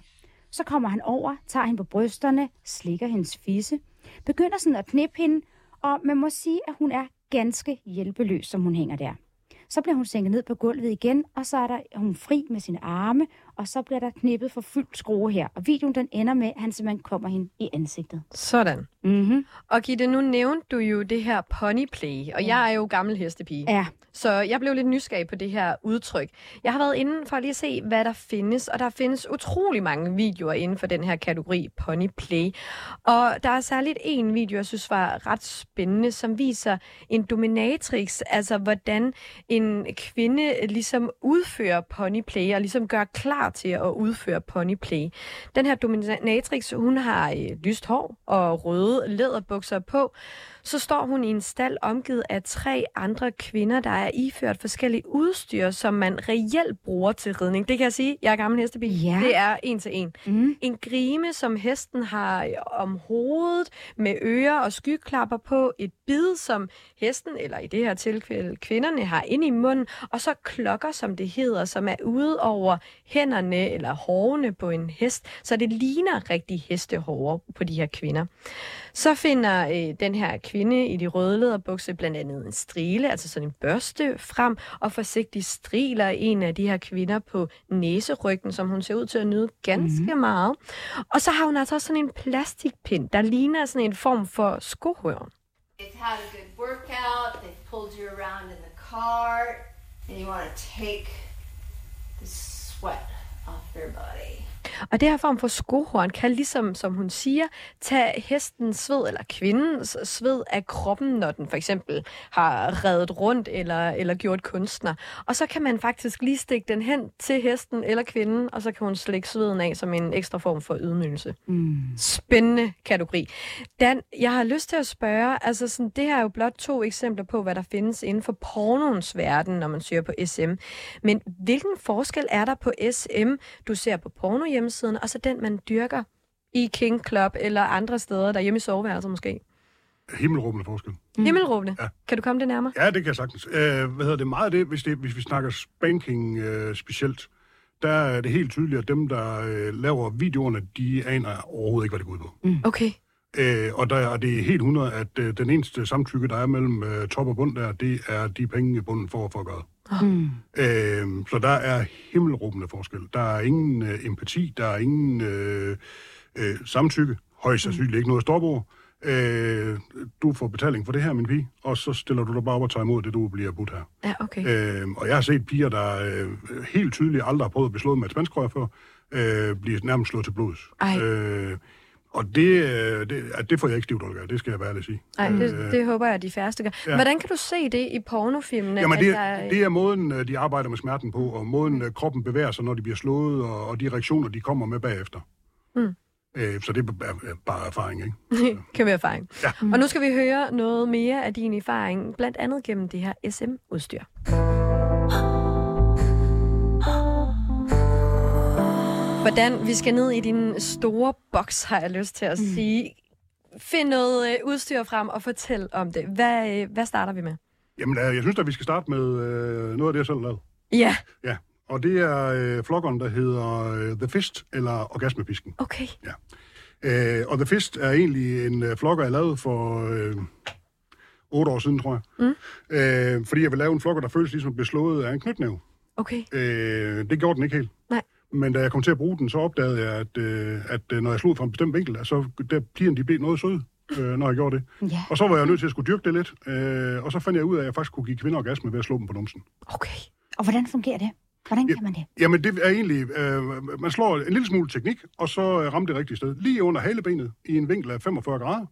så kommer han over, tager hende på brysterne, slikker hendes fisse, begynder sådan at knippe hende, og man må sige, at hun er ganske hjælpeløs, som hun hænger der. Så bliver hun sænket ned på gulvet igen, og så er, der, hun fri med sine arme, og så bliver der knippet for fuld skrue her. Og videoen den ender med, at han simpelthen kommer hende i ansigtet. Sådan. Mm-hmm. Og Gitte, nu nævnte du jo det her ponyplay, og jeg er jo gammel hestepige. Ja, Så jeg blev lidt nysgerrig på det her udtryk. Jeg har været inde for lige at se, hvad der findes, og der findes utrolig mange videoer inden for den her kategori ponyplay. Og der er særligt en video, jeg synes var ret spændende, som viser en dominatrix, altså hvordan en kvinde ligesom udfører ponyplay, og ligesom gør klar til at udføre ponyplay. Den her dominatrix, hun har øh, lyst hår og røde læderbukser på, så står hun i en stald omgivet af tre andre kvinder, der er iført forskellige udstyr, som man reelt bruger til ridning. Det kan jeg sige, jeg er gammel hestebil. Ja. Det er en til en. Mm. En grime, som hesten har om hovedet, med ører og skyklapper på. Et bid, som hesten, eller i det her tilfælde kvinderne, har inde i munden. Og så klokker, som det hedder, som er ude over hænderne eller hårene på en hest. Så det ligner rigtig hestehår på de her kvinder. Så finder øh, den her kvinde i de røde læderbukser blandt andet en strile, altså sådan en børste frem, og forsigtigt striler en af de her kvinder på næseryggen, som hun ser ud til at nyde ganske mm-hmm. meget. Og så har hun altså også sådan en plastikpind, der ligner sådan en form for skohørn. They've had a good workout, they've pulled you around in the cart, and you want to take the sweat off their body. Og det her form for skohorn kan ligesom, som hun siger, tage hestens sved, eller kvindens sved af kroppen, når den for eksempel har reddet rundt eller, eller gjort kunstner. Og så kan man faktisk lige stikke den hen til hesten eller kvinden, og så kan hun slikke sveden af som en ekstra form for ydmygelse. Mm. Spændende kategori. Dan, jeg har lyst til at spørge, altså sådan, det her er jo blot to eksempler på, hvad der findes inden for pornoens verden, når man søger på SM. Men hvilken forskel er der på SM, du ser på pornohjemmesiden, og så den, man dyrker i King Club eller andre steder, der hjemme i soveværelset måske? Himmelråbende forskel. Mm. Himmelråbende. Ja. Kan du komme det nærmere? Ja, det kan jeg sagtens. Øh, hvad hedder det? Meget af det, hvis, det, hvis vi snakker spanking øh, specielt, der er det helt tydeligt, at dem, der øh, laver videoerne, de aner overhovedet ikke, hvad det går ud på. Okay. Øh, og, der, og det er helt 100, at øh, den eneste samtykke, der er mellem øh, top og bund der, det er de penge i bunden for at få gøre. Mm. Øh, så der er himmelråbende forskel. Der er ingen øh, empati, der er ingen øh, øh, samtykke, højst sandsynligt ikke noget stopord. Øh, du får betaling for det her, min pige, og så stiller du dig bare op og tager imod det, du bliver budt her. Ja, okay. Øh, og jeg har set piger, der øh, helt tydeligt aldrig har prøvet at blive slået med et spanskrør før, øh, bliver nærmest slået til blods. Ej. Øh, og det, øh, det, det får jeg ikke stivt af, det skal jeg være at sige. Nej, det, det håber jeg, at de færreste gør. ja. Hvordan kan du se det i pornofilmene? Jamen, det, der- det er måden, øh, de arbejder med smerten på, og måden, øh, kroppen bevæger sig, når de bliver slået, og, og de reaktioner, de kommer med bagefter. Mm. Øh, så det er bare erfaring, ikke? Kæmpe erfaring. Ja. Og nu skal vi høre noget mere af din erfaring, blandt andet gennem det her SM-udstyr. Hvordan vi skal ned i din store boks, har jeg lyst til at sige. Find noget øh, udstyr frem og fortæl om det. Hvad, øh, hvad starter vi med? Jamen, øh, jeg synes at vi skal starte med øh, noget af det, jeg selv har lavet. Ja, Ja, og det er øh, flokkeren, der hedder øh, The Fist, eller Orgasmepisken. okay. Øh, og The Fist er egentlig en øh, flokker, jeg lavede for øh, otte år siden, tror jeg. Mm. Øh, fordi jeg vil lave en flokker, der føles ligesom at blive slået af en knytnæve. Okay. Øh, det gjorde den ikke helt. Men da jeg kom til at bruge den, så opdagede jeg, at, øh, at øh, når jeg slog fra en bestemt vinkel, så der, pigerne de blev noget søde, øh, når jeg gjorde det. Ja. Og så var jeg nødt til at skulle dyrke det lidt, øh, og så fandt jeg ud af, at jeg faktisk kunne give kvinder orgasme ved at slå dem på numsen. Okay. Og hvordan fungerer det? Hvordan kan man det? Jamen, det er egentlig, øh, man slår en lille smule teknik, og så rammer det rigtige sted. Lige under halebenet, i en vinkel af 45 grader.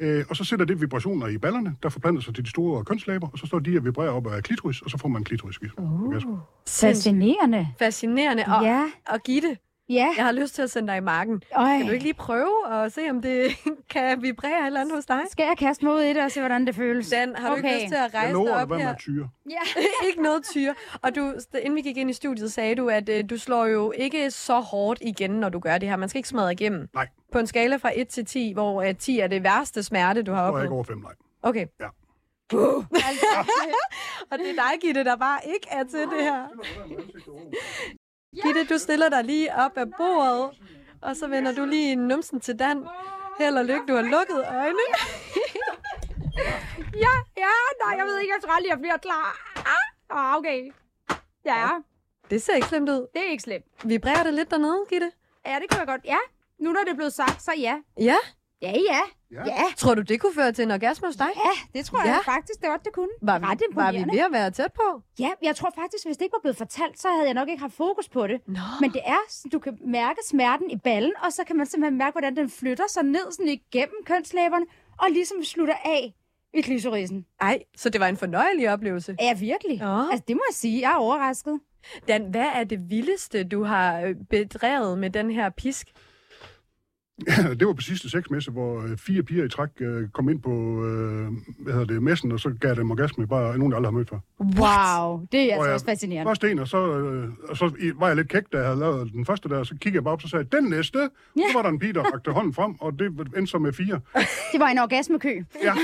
Øh, og så sætter det vibrationer i ballerne, der forplanter sig til de store kønslæber, og så står de og vibrerer op af klitoris, og så får man en klitoris. Uh. Fascinerende. Fascinerende. Og, Ja. og Gitte, Ja. jeg har lyst til at sende dig i marken. Øj. Kan du ikke lige prøve og se, om det kan vibrere et eller andet hos dig? Skal jeg kaste mig ud i det og se, hvordan det føles? Dan, har du ikke Okay. lyst til at Jeg rejse dig lover at op være med her? at tyre. Ja. ikke noget tyre. Og du, inden vi gik ind i studiet, sagde du, at øh, du slår jo ikke så hårdt igen, når du gør det her. Man skal ikke smadre igennem. Nej. På en skala fra 1 til 10, hvor øh, 10 er det værste smerte, du har Og jeg oplevet. går over fem, nej. Okay. Ja. Uh, altså, og det er dig, Gitte, der bare ikke er til det her. Gitte, du stiller dig lige op af bordet, og så vender du lige numsen til Dan. Held og lykke, du har lukket øjne. Ja, ja, nej, jeg ved ikke, jeg tror aldrig, jeg bliver klar. Ah, okay. Ja, Det ser ikke slemt ud. det er ikke slemt. Vibrerer det lidt dernede, Gitte? Ja, det kan jeg godt. Ja, nu når det er blevet sagt, så ja. Ja. Ja, ja. Ja. Ja, Tror du, det kunne føre til en orgasme hos dig? ja det tror jeg Ja. faktisk, det godt, det kunne. Var vi, Ret var vi ved at være tæt på? Ja, jeg tror faktisk, hvis det ikke var blevet fortalt, så havde jeg nok ikke haft fokus på det. Nå. Men det er, du kan mærke smerten i ballen, og så kan man simpelthen mærke, hvordan den flytter sig ned sådan igennem kønslæberne, og ligesom slutter af i klitorisen. Ej, så det var en fornøjelig oplevelse. Ja, virkelig. Nå. Altså, det må jeg sige. Jeg er overrasket. Dan, hvad er det vildeste, du har øh, bedrevet med den her pisk? Ja, det var på sidste sexmesse, hvor øh, fire piger i træk øh, kom ind på øh, hvad hedder det, messen, og så gav dem orgasme, bare nogen, jeg aldrig har mødt før. Wow, det er altså Og også fascinerende. Først en, og så, øh, og så var jeg lidt kæk, da jeg havde lavet den første der, så kiggede jeg bare op, så sagde jeg, den næste, ja. så var der en pige, der rakte hånden frem, og det endte så med fire. Det var en orgasmekø. Ja.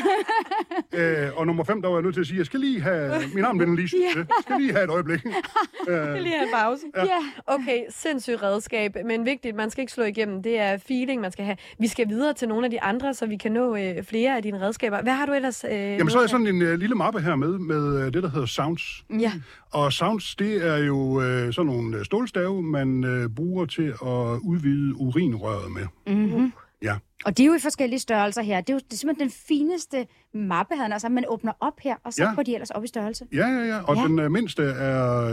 øh, og nummer fem, der var jeg nødt til at sige, jeg skal lige have, min arm den lige, ja. jeg skal lige have et øjeblik. øh, Lige have en pause. Ja. Okay, sindssygt redskab, men vigtigt, man skal ikke slå igennem. Det er feeling, man skal have. Vi skal videre til nogle af de andre, så vi kan nå øh, flere af dine redskaber. Hvad har du ellers? Øh, Jamen, så er jeg sådan en øh, lille mappe her med, med øh, det, der hedder Sounds. Ja. Og Sounds, det er jo øh, sådan nogle øh, stålstave, man øh, bruger til at udvide urinrøret med. Mm-hmm. Ja. Og de er jo i forskellige størrelser her. Det er jo det er simpelthen den fineste mappe, han altså. Man åbner op her, og så Ja. går de ellers op i størrelse. Ja, ja, ja. Og Ja. den øh, mindste er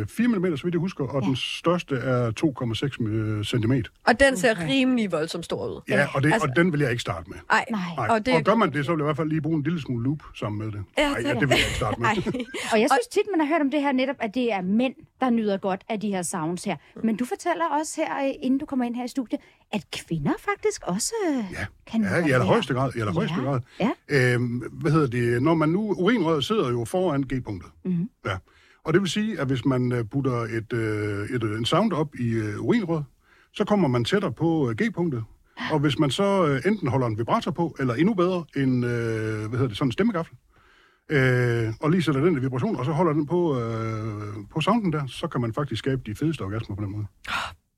øh, 4 mm, så vidt jeg husker, og Ja. den største er 2,6 cm. Og den ser rimelig voldsomt stor ud. Ja, og, det, Altså- og den vil jeg ikke starte med. Ej, Nej. Nej. Og det- og gør man det, så vil jeg i hvert fald lige bruge en lille smule loop sammen med det. Ja, Nej, det ja, det vil jeg ikke starte med. Ej. Og jeg synes tit, man har hørt om det her netop, at det er mænd, der nyder godt af de her sounds her. Men du fortæller også her, øh, inden du kommer ind her i studiet, at kvinder faktisk også øh, Ja. kan Ja, i allerhøjeste grad. I allerhøjeste Ja, grad. ja. Øhm, hvad hedder det? Når man nu... Urinrøret sidder jo foran G-punktet. Mhm. Ja. Og det vil sige, at hvis man øh, putter et, øh, et, øh, en sound op i øh, urinrøret, så kommer man tættere på øh, G-punktet. Og hvis man så øh, enten holder en vibrator på, eller endnu bedre, en, øh, hvad hedder det, sådan en stemmegaffel, øh, og lige sætter den i vibration, og så holder den på, øh, på sounden der, så kan man faktisk skabe de fedeste orgasmer på den måde.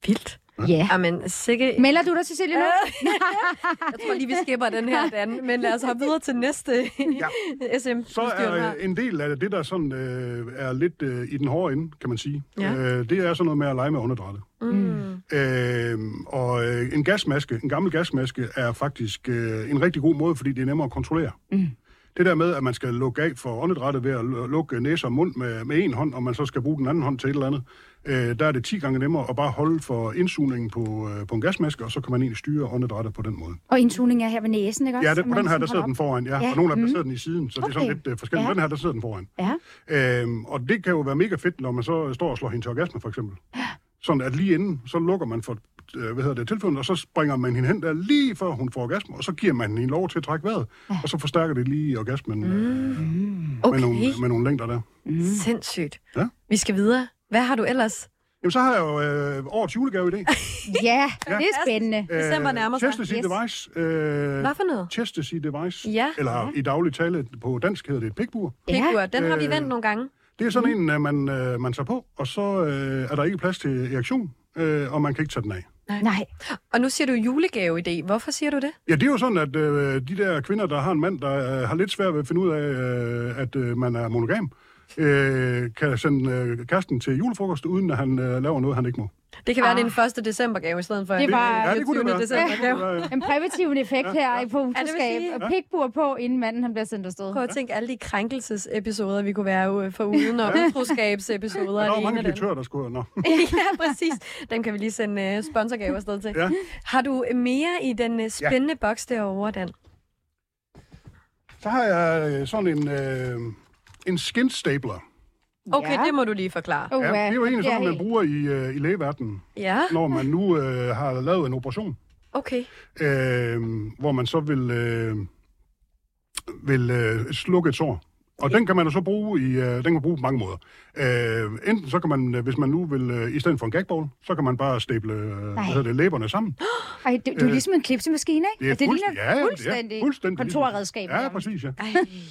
Vildt. Ja. Jamen, sikke... Melder du dig, Cecilie, nu? Jeg tror lige, vi skipper den her, Dan. Men lad os hoppe videre til næste ja. sm Så er en del af det, der sådan, øh, er lidt øh, i den hårde ende, kan man sige. Ja. Øh, det er sådan noget med at lege med åndedrættet. Mm. Øh, og øh, en gasmaske, en gammel gasmaske, er faktisk øh, en rigtig god måde, fordi det er nemmere at kontrollere. Mm. Det der med, at man skal lukke af for åndedrættet ved at lu- lukke næse og mund med, med en hånd, og man så skal bruge den anden hånd til et eller andet, øh, der er det 10 gange nemmere at bare holde for indsugningen på, øh, på en gasmaske, og så kan man egentlig styre åndedrættet på den måde. Og indsugning er her ved næsen, ikke også? Ja, det, på den her, der sidder den foran, ja. Ja, ja. Og nogle af dem, der mm. sidder den i siden, så det er sådan Okay. lidt øh, forskelligt. Ja. Ja. Den her, der sidder den foran. Ja. Øhm, og det kan jo være mega fedt, når man så står og slår hende til orgasme, for eksempel. Sådan at lige inden, så lukker man for hvad hedder det, tilfældet, og så springer man hende hen der lige før hun får orgasme, og så giver man hende lov til at trække vejret, og så forstærker det lige orgasmen mm. med, Okay, nogle, med nogle længder der. sindssygt. Ja. Vi skal videre. Hvad har du ellers? Jamen, så har jeg jo øh, årets julegave i det. Ja, det er spændende. December nærmer sig. Chastity Yes. Device. Øh, Hvad for noget? Chastity Device. Ja. Eller i daglig tale på dansk hedder det et pikbur. Pigbur. Den har vi Øh, vendt nogle gange. Det er sådan en, øh, man, øh, man tager på, og så øh, er der ikke plads til erektion, øh, og man kan ikke tage den af. Nej. Og nu siger du julegave-idé. Hvorfor siger du det? Ja, det er jo sådan, at øh, de der kvinder, der har en mand, der øh, har lidt svært ved at finde ud af, øh, at øh, man er monogam, øh, kan sende øh, kæresten til julefrokost, uden at han øh, laver noget, han ikke må. Det kan være, det er en 1. december-gave i stedet for Det var- Ja, det kunne det 20. være. december-gave. Ja, ja. En præventiv effekt her i på utroskab. Og pikbur på, inden manden han bliver sendt afsted. Prøv at tænke alle de krænkelsesepisoder, vi kunne være for uden, og utroskabsepisoder. Der er det jo ene mange direktører, der skulle... Nå. ja, præcis. Dem kan vi lige sende uh, sponsorgaver afsted til. Ja. Har du mere i den uh, spændende ja. boks derovre, Dan? Så har jeg øh, sådan en, øh, en skin stapler. Okay, Ja. det må du lige forklare. Oh, Ja, det er jo egentlig sådan, man bruger i, øh, i lægeverdenen, Ja, når man nu øh, har lavet en operation. okay. øh, hvor man så vil, øh, vil øh, slukke et sår. Og den kan man så bruge i, øh, den kan man bruge på mange måder. Øh, enten så kan man, øh, hvis man nu vil, øh, i stedet for en gagball, så kan man bare stable øh, hvad hedder det, læberne sammen. Ej, det, det er jo ligesom en klipsemaskine, ikke? Det er, Altså, fuldst- ligner ja, ja, fuldstændig, det er fuldstændig kontorredskab. Ja, præcis, ja. Ej,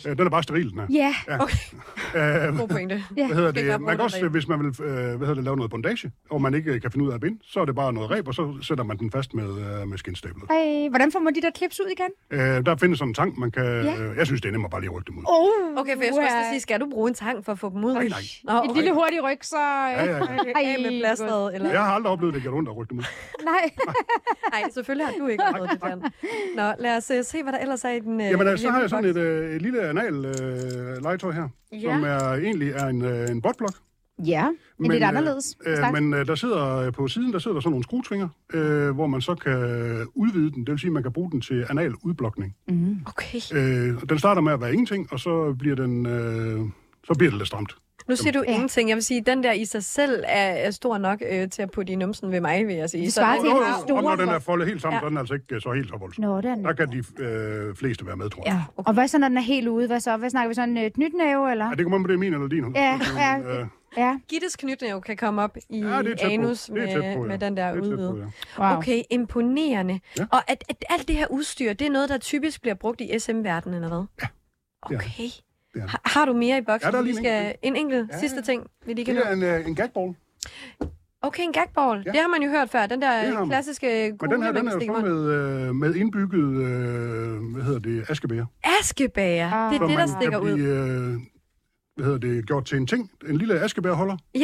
Øh, Den er bare steril, den her. Ja, Øh, god pointe. Ja. hvad hedder det? Man kan også, hvis man vil øh, hvad hedder det, lave noget bondage, og man ikke øh, kan finde ud af at binde, så er det bare noget reb, og så sætter man den fast med, øh, med skinstablet. Ej, hvordan får man de der klips ud igen? Øh, der findes sådan en tang, man kan... Ja. Øh, jeg synes, det er nemmere bare lige at rykke dem ud. Oh, Okay, for jeg skulle også sige, skal du bruge en tang for at få dem ud? Nej, nej. Nå, Et lille hurtigt ryg, så... Ja, ja, ja. af med plasteret, eller? Jeg har aldrig oplevet, at det gjorde ondt at rykke dem ud. Nej. Nej, selvfølgelig har du ikke oplevet det, Dan. Nå, lad os uh, se, hvad der ellers er i den uh, Jamen, altså, så har jeg sådan et, øh, et lille anal øh, legetøj her, Ja. som er egentlig er en, øh, en botblok. Ja, men lidt anderledes. Øh, slags. men øh, der sidder øh, på siden, der sidder der sådan nogle skruetvinger, øh, hvor man så kan udvide den. Det vil sige, at man kan bruge den til anal udblokning. Okay. Øh, den starter med at være ingenting, og så bliver den... Øh, så bliver det lidt stramt. Nu siger du Ja. ingenting. Jeg vil sige, den der i sig selv er, er stor nok øh, til at putte i numsen ved mig, vil jeg sige. Det svarer Så- til de store og når den er foldet helt sammen, Ja. så er den altså ikke øh, så helt så voldsom. Nå, den. Der kan de øh, fleste være med, tror jeg. Ja, okay. og hvad så, når den er helt ude? Hvad så? Hvad snakker vi sådan? Et nyt næve, eller? Ja, det kommer an på, det er min eller din. Ja, ja. Øh, Ja, Gittes knytnæve kan komme op i ja, er på. anus Det er tæt med, på, ja. med den der er på, udvide. ja. wow. Okay, imponerende. Ja. Og at, at alt det her udstyr, det er noget, der typisk bliver brugt i SM-verdenen, eller hvad? Ja. Okay. Det er det. Har, har du mere i boksen? Ja, der er vi lige en skal, en enkelt Ja, sidste ja. ting, vi lige kan Det nå. er en, øh, en gagball. Okay, en gagball. Ja. Det har man jo hørt før. Den der klassiske Men gule, den her, den man er jo så med, øh, med indbygget, øh, hvad hedder det, askebæger. Askebager. Ah. Det er Så det, der stikker ud. blive, øh, hvad hedder det, gjort til en ting. En lille askebærholder. Ja.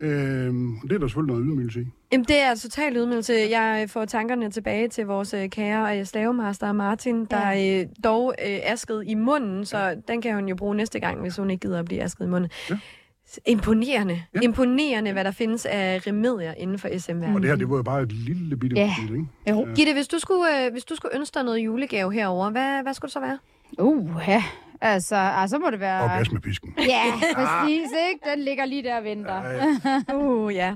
Ja. Øh, det er der selvfølgelig noget ydmygelse i. Jamen, det er totalt ydmygelse. Jeg får tankerne tilbage til vores øh, kære øh, slavemaster Martin, der er øh, dog øh, asket i munden, så den kan hun jo bruge næste gang, hvis hun ikke gider at blive asket i munden. Ja. Imponerende. Ja. Imponerende, hvad der findes af remedier inden for SM-verdenen. Og det her, det var jo bare et lille bitte Ja. bit, ikke? Jo. Gitte, hvis du, skulle, øh, hvis du skulle ønske dig noget julegave herover, hvad, hvad skulle det så være? Uh, ja. Altså, ah, så må det være... Orgasmepisken. Ja, præcis, ikke? Den ligger lige der og venter. Uh, ja.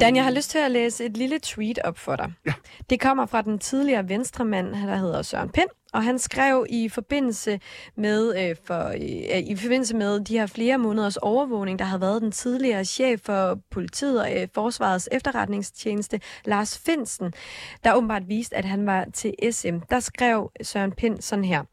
Dan, jeg har lyst til at læse et lille tweet op for dig. Ja. Det kommer fra den tidligere venstremand, der hedder Søren Pind, og han skrev i forbindelse med øh, for, øh, i forbindelse med de her flere måneders overvågning, der havde været den tidligere chef for politiet og øh, Forsvarets efterretningstjeneste, Lars Finsen, der åbenbart viste, at han var til SM. Der skrev Søren Pind sådan her.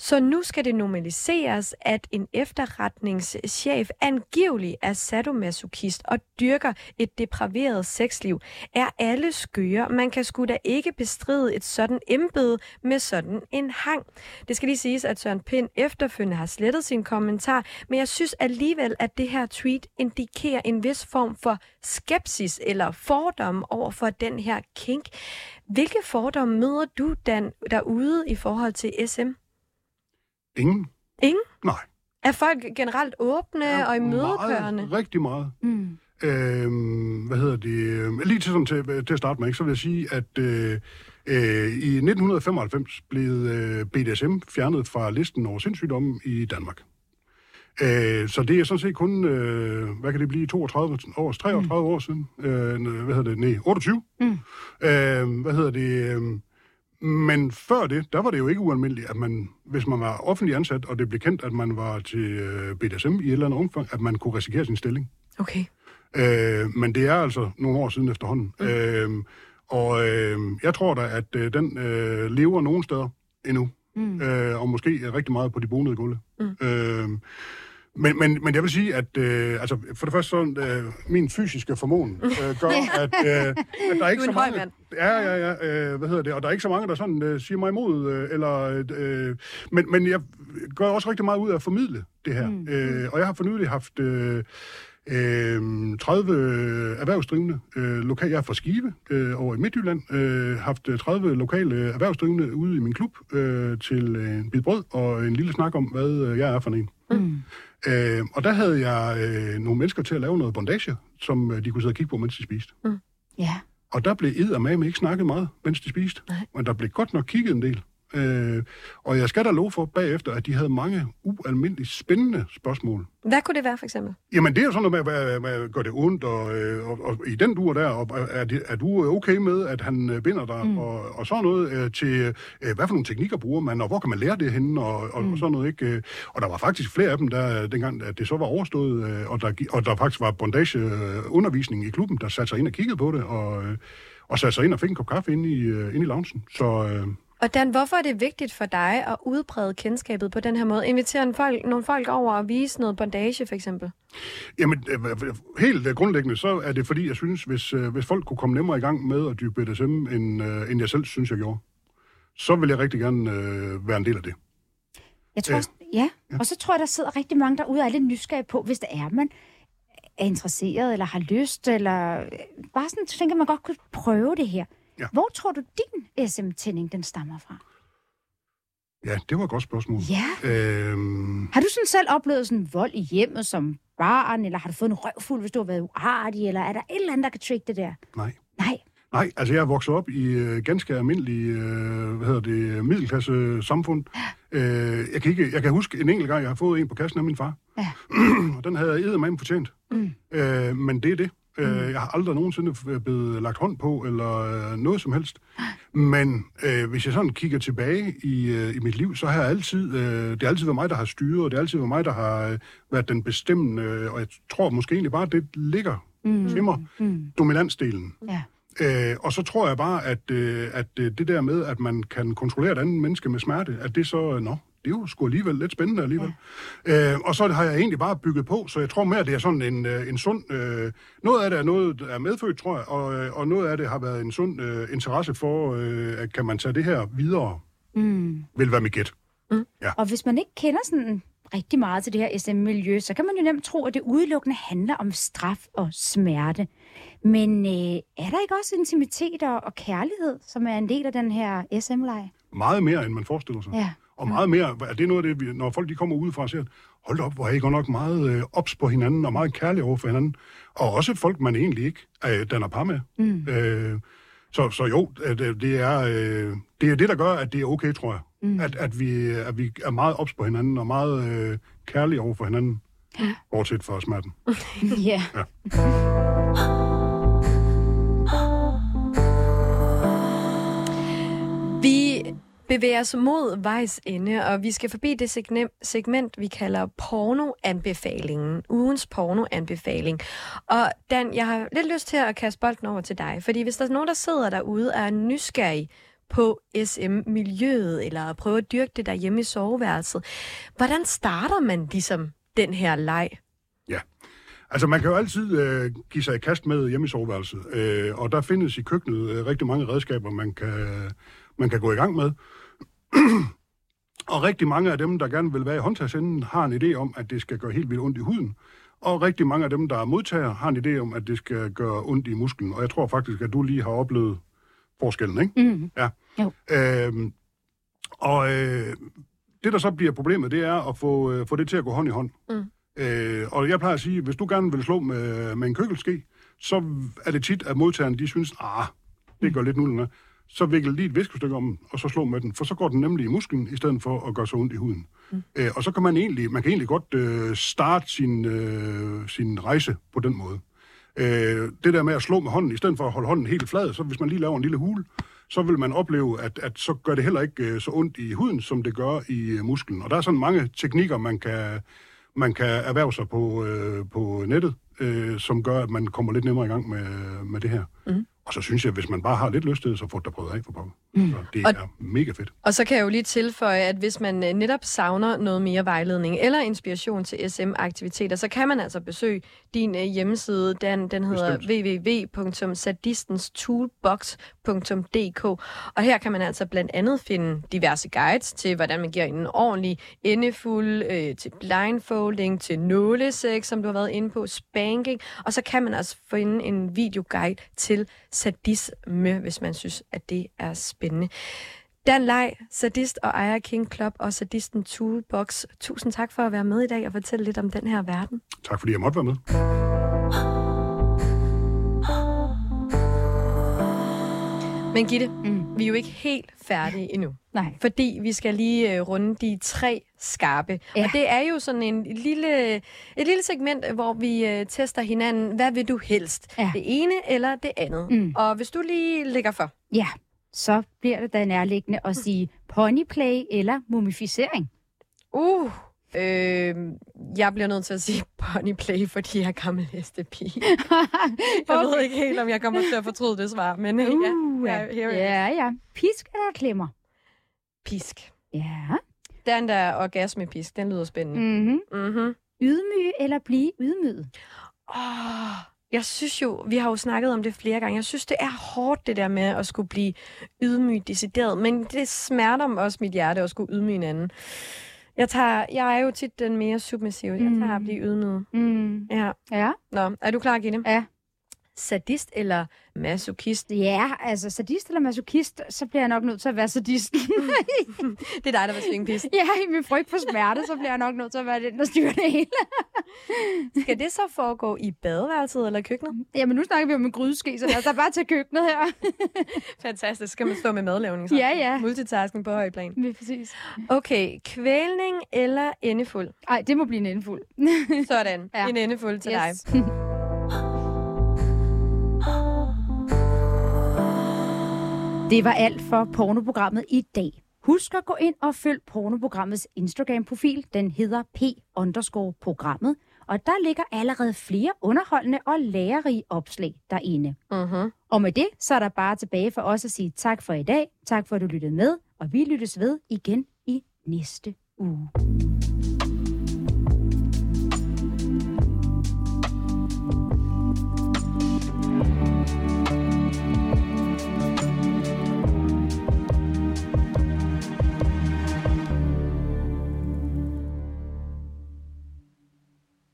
Så nu skal det normaliseres, at en efterretningschef angiveligt er sadomasochist og dyrker et depraveret sexliv. Er alle skøre? Man kan sgu da ikke bestride et sådan embede med sådan en hang. Det skal lige siges, at Søren Pind efterfølgende har slettet sin kommentar, men jeg synes alligevel, at det her tweet indikerer en vis form for skepsis eller fordom over for den her kink. Hvilke fordomme møder du Dan, derude i forhold til SM? Ingen? Ingen? Nej. Er folk generelt åbne ja, og imødekørende? Meget, rigtig meget. Mm. Øhm, hvad hedder det? øh, Lige til, sådan, til, til at starte med, ikke, så vil jeg sige, at øh, øh, i 1995 blev øh, BDSM fjernet fra listen over sindssygdomme i Danmark. Øh, så det er sådan set kun, øh, hvad kan det blive, 32 år, 33 mm. år siden? Øh, hvad hedder det? Nej, 28. Mm. Øh, hvad hedder det? Men før det, der var det jo ikke ualmindeligt, at man, hvis man var offentlig ansat, og det blev kendt, at man var til øh, BDSM i et eller andet omfang, at man kunne risikere sin stilling. Okay. Øh, men det er altså nogle år siden efterhånden. Mm. Øh, og øh, jeg tror da, at øh, den øh, lever nogle steder endnu. Mm. Øh, og måske rigtig meget på de bonede gulve. Mm. Øh, men, men, men jeg vil sige, at øh, altså, for det første, så, øh, min fysiske formåen øh, gør, at, øh, at der er ikke er så mange... Ja, ja, ja. Øh, hvad hedder det? Og der er ikke så mange, der sådan øh, siger mig imod. Øh, eller, øh, men, men jeg gør også rigtig meget ud af at formidle det her. Mm. Øh, og jeg har for nylig haft... Øh, Øh, 30 erhvervsdrivende øh, lokal, jeg er fra Skive øh, over i Midtjylland, øh, haft øh, 30 lokale erhvervsdrivende ude i min klub øh, til øh, en bid brød og en lille snak om, hvad øh, jeg er for en. Mm. Øh, og der havde jeg øh, nogle mennesker til at lave noget bondage, som øh, de kunne sidde og kigge på, mens de spiste. Ja. Og der blev eddermame ikke snakket meget, mens de spiste. Nej. Men der blev godt nok kigget en del. Øh, og jeg skal da love for bagefter, at de havde mange ualmindeligt spændende spørgsmål. Hvad kunne det være, for eksempel? Jamen, det er jo sådan noget med, hvad, hvad gør det ondt, og, øh, og, og i den dur der, og, er, det, er du okay med, at han øh, binder dig, mm. og, og sådan noget, øh, til øh, hvad for nogle teknikker bruger man, og hvor kan man lære det henne, og, og, mm. og sådan noget, ikke? Og der var faktisk flere af dem, der dengang, at det så var overstået, øh, og, der, og der faktisk var bondage-undervisning i klubben, der satte sig ind og kiggede på det, og, og satte sig ind og fik en kop kaffe inde i, inde i loungen. Så... Øh, Og Dan, hvorfor er det vigtigt for dig at udbrede kendskabet på den her måde? Invitere en folk, nogle folk over og vise noget bondage, for eksempel? Jamen, øh, helt øh, grundlæggende, så er det fordi, jeg synes, hvis, øh, hvis folk kunne komme nemmere i gang med at dykke BDSM, end, øh, end jeg selv synes, jeg gjorde, så vil jeg rigtig gerne øh, være en del af det. Jeg tror, Øh, også, ja. og så tror jeg, der sidder rigtig mange derude og er lidt nysgerrige på, hvis det er, man er interesseret eller har lyst, eller øh, bare sådan tænker, man godt kunne prøve det her. Ja. Hvor tror du, din SM-tænding, den stammer fra? Ja, det var et godt spørgsmål. Ja. Øhm, Har du sådan selv oplevet sådan vold i hjemmet som barn, eller har du fået en røvfuld, hvis du har været uartig, eller er der et eller andet, der kan trigge det der? nej. Nej. Nej, altså jeg er vokset op i øh, ganske almindelige, øh, hvad hedder det, middelklasse samfund. Øh, jeg, kan ikke, jeg kan huske en enkelt gang, jeg har fået en på kassen af min far. Ja. og den havde jeg eddermame fortjent. Mm. Øh, men det er det. Øh, jeg har aldrig nogensinde blevet lagt hånd på, eller øh, noget som helst. Men øh, hvis jeg sådan kigger tilbage i, øh, i mit liv, så har jeg altid, øh, det har altid været mig, der har styret, og det har altid været mig, der har øh, været den bestemmende, øh, og jeg tror måske egentlig bare, at det ligger mm. til mig, Mm. dominansdelen. Ja. Øh, og så tror jeg bare, at, øh, at øh, det der med, at man kan kontrollere et andet menneske med smerte, at det så, øh, nå, det er jo sgu alligevel lidt spændende alligevel. Ja. Øh, og så har jeg egentlig bare bygget på, så jeg tror mere, at det er sådan en, øh, en sund... Øh, noget af det er noget, der er medfødt, tror jeg, og, øh, og noget af det har været en sund øh, interesse for, øh, at kan man tage det her videre, Mm. vil være mit gæt. Og hvis man ikke kender sådan rigtig meget til det her SM-miljø, så kan man jo nemt tro, at det udelukkende handler om straf og smerte. Men øh, er der ikke også intimitet og, og kærlighed, som er en del af den her SM-leg? Meget mere, end man forestiller sig. Ja. Og meget mere, er det noget af det, vi- når folk de kommer udefra og siger, hold op, hvor er I godt nok meget øh, ops på hinanden, og meget kærlige over for hinanden. Og også folk, man egentlig ikke øh, danner par med. Mm. Øh, så, så jo, at, øh, det, er, øh, det er det, der gør, at det er okay, tror jeg. Mm. At, at, vi, at vi er meget ops på hinanden, og meget øh, kærlige over for hinanden. Bortset fra smerten. ja. Vi bevæger os mod vejs ende, og vi skal forbi det segment, segment vi kalder pornoanbefalingen. Ugens pornoanbefaling. Og Dan, jeg har lidt lyst til at kaste bolden over til dig, fordi hvis der er nogen, der sidder derude og er nysgerrig på SM-miljøet, eller prøver at dyrke det derhjemme i soveværelset. Hvordan starter man ligesom den her leg? Ja. Altså, man kan jo altid øh, give sig i kast med hjemme i soveværelset, øh, og der findes i køkkenet øh, rigtig mange redskaber, man kan, man kan gå i gang med. og rigtig mange af dem, der gerne vil være i håndtagsenden, har en idé om, at det skal gøre helt vildt ondt i huden. Og rigtig mange af dem, der er modtager, har en idé om, at det skal gøre ondt i musklen. Og jeg tror faktisk, at du lige har oplevet forskellen, ikke? Mm. Ja. Jo. Øhm, og øh, det, der så bliver problemet, det er at få, øh, få det til at gå hånd i hånd. Mm. Øh, og jeg plejer at sige, hvis du gerne vil slå med, med en køkkelske, så er det tit, at modtagerne de synes, ah, det gør lidt nullerne. Så vikkel lige et viskestykke om, og så slå med den, for så går den nemlig i musklen, i stedet for at gøre så ondt i huden. Mm. Øh, og så kan man egentlig, man kan egentlig godt øh, starte sin, øh, sin rejse på den måde. Øh, det der med at slå med hånden, i stedet for at holde hånden helt flad, så hvis man lige laver en lille hule, så vil man opleve, at, at så gør det heller ikke øh, så ondt i huden, som det gør i øh, musklen. Og der er sådan mange teknikker, man kan, man kan erhverve sig på, øh, på nettet, øh, som gør, at man kommer lidt nemmere i gang med, med det her. Mm. Og så synes jeg, hvis man bare har lidt lyst til det, så får det da prøvet af for pokker. Mm. Så det Og- er mega fedt. Og så kan jeg jo lige tilføje, at hvis man øh, netop savner noget mere vejledning eller inspiration til SM-aktiviteter, så kan man altså besøge din øh, hjemmeside. Den, den hedder www.sadistenstoolbox.dk Og her kan man altså blandt andet finde diverse guides til, hvordan man giver en ordentlig endefuld, øh, til blindfolding, til nålesæk, som du har været inde på, spanking. Og så kan man altså finde en videoguide til sadisme, hvis man synes, at det er spændende. Dan Lej, sadist og ejer King Club og sadisten Toolbox. Tusind tak for at være med i dag og fortælle lidt om den her verden. Tak fordi jeg måtte være med. Men Gitte, Mm. vi er jo ikke helt færdige endnu. Nej. Fordi vi skal lige øh, runde de tre skarpe. Ja. Og det er jo sådan en lille, et lille segment, hvor vi øh, tester hinanden. Hvad vil du helst? Ja. Det ene eller det andet? Mm. Og hvis du lige lægger for. Ja, så bliver det da nærliggende at sige ponyplay eller mumificering. Uh, øh, jeg bliver nødt til at sige ponyplay, fordi jeg er gammel hestepige. Jeg ved ikke helt, om jeg kommer til at fortryde det svar, men Uh, ja, ja, ja, ja. Pisk eller klemmer? Pisk. Ja. Den der orgasmepisk, den lyder spændende. Mm-hmm. Mm-hmm. Ydmyge eller blive ydmyget? Oh, jeg synes jo, vi har jo snakket om det flere gange, jeg synes, det er hårdt det der med at skulle blive ydmygt decideret, men det smerter mig også mit hjerte at skulle ydmyge en anden. Jeg, tager, jeg er jo tit den mere submissive. Jeg tager at Mm. blive ydmyget. Mm. Ja. Ja. Nå, er du klar, Gitte? Ja. Sadist eller masochist? Ja, altså sadist eller masochist, så bliver jeg nok nødt til at være sadist. Det er dig, der vil svinge pisten. ja, i min frygt for smerte, så bliver jeg nok nødt til at være den, der styrer det hele. Skal det så foregå i badeværelset eller køkkenet? Jamen, nu snakker vi om en grydeske, så lad os da bare til køkkenet her. Fantastisk. Skal man stå med madlavning? Ja, ja. Multitasking på høj plan. Er præcis. Okay, kvælning eller endefuld? Ej, det må blive en endefuld. Sådan. Ja. En endefuld til dig. Det var alt for pornoprogrammet i dag. Husk at gå ind og følg pornoprogrammets Instagram-profil. Den hedder p-programmet. Og der ligger allerede flere underholdende og lærerige opslag derinde. Mm-hmm. Og med det, så er der bare tilbage for os at sige tak for i dag. Tak for, at du lyttede med. Og vi lyttes ved igen i næste uge.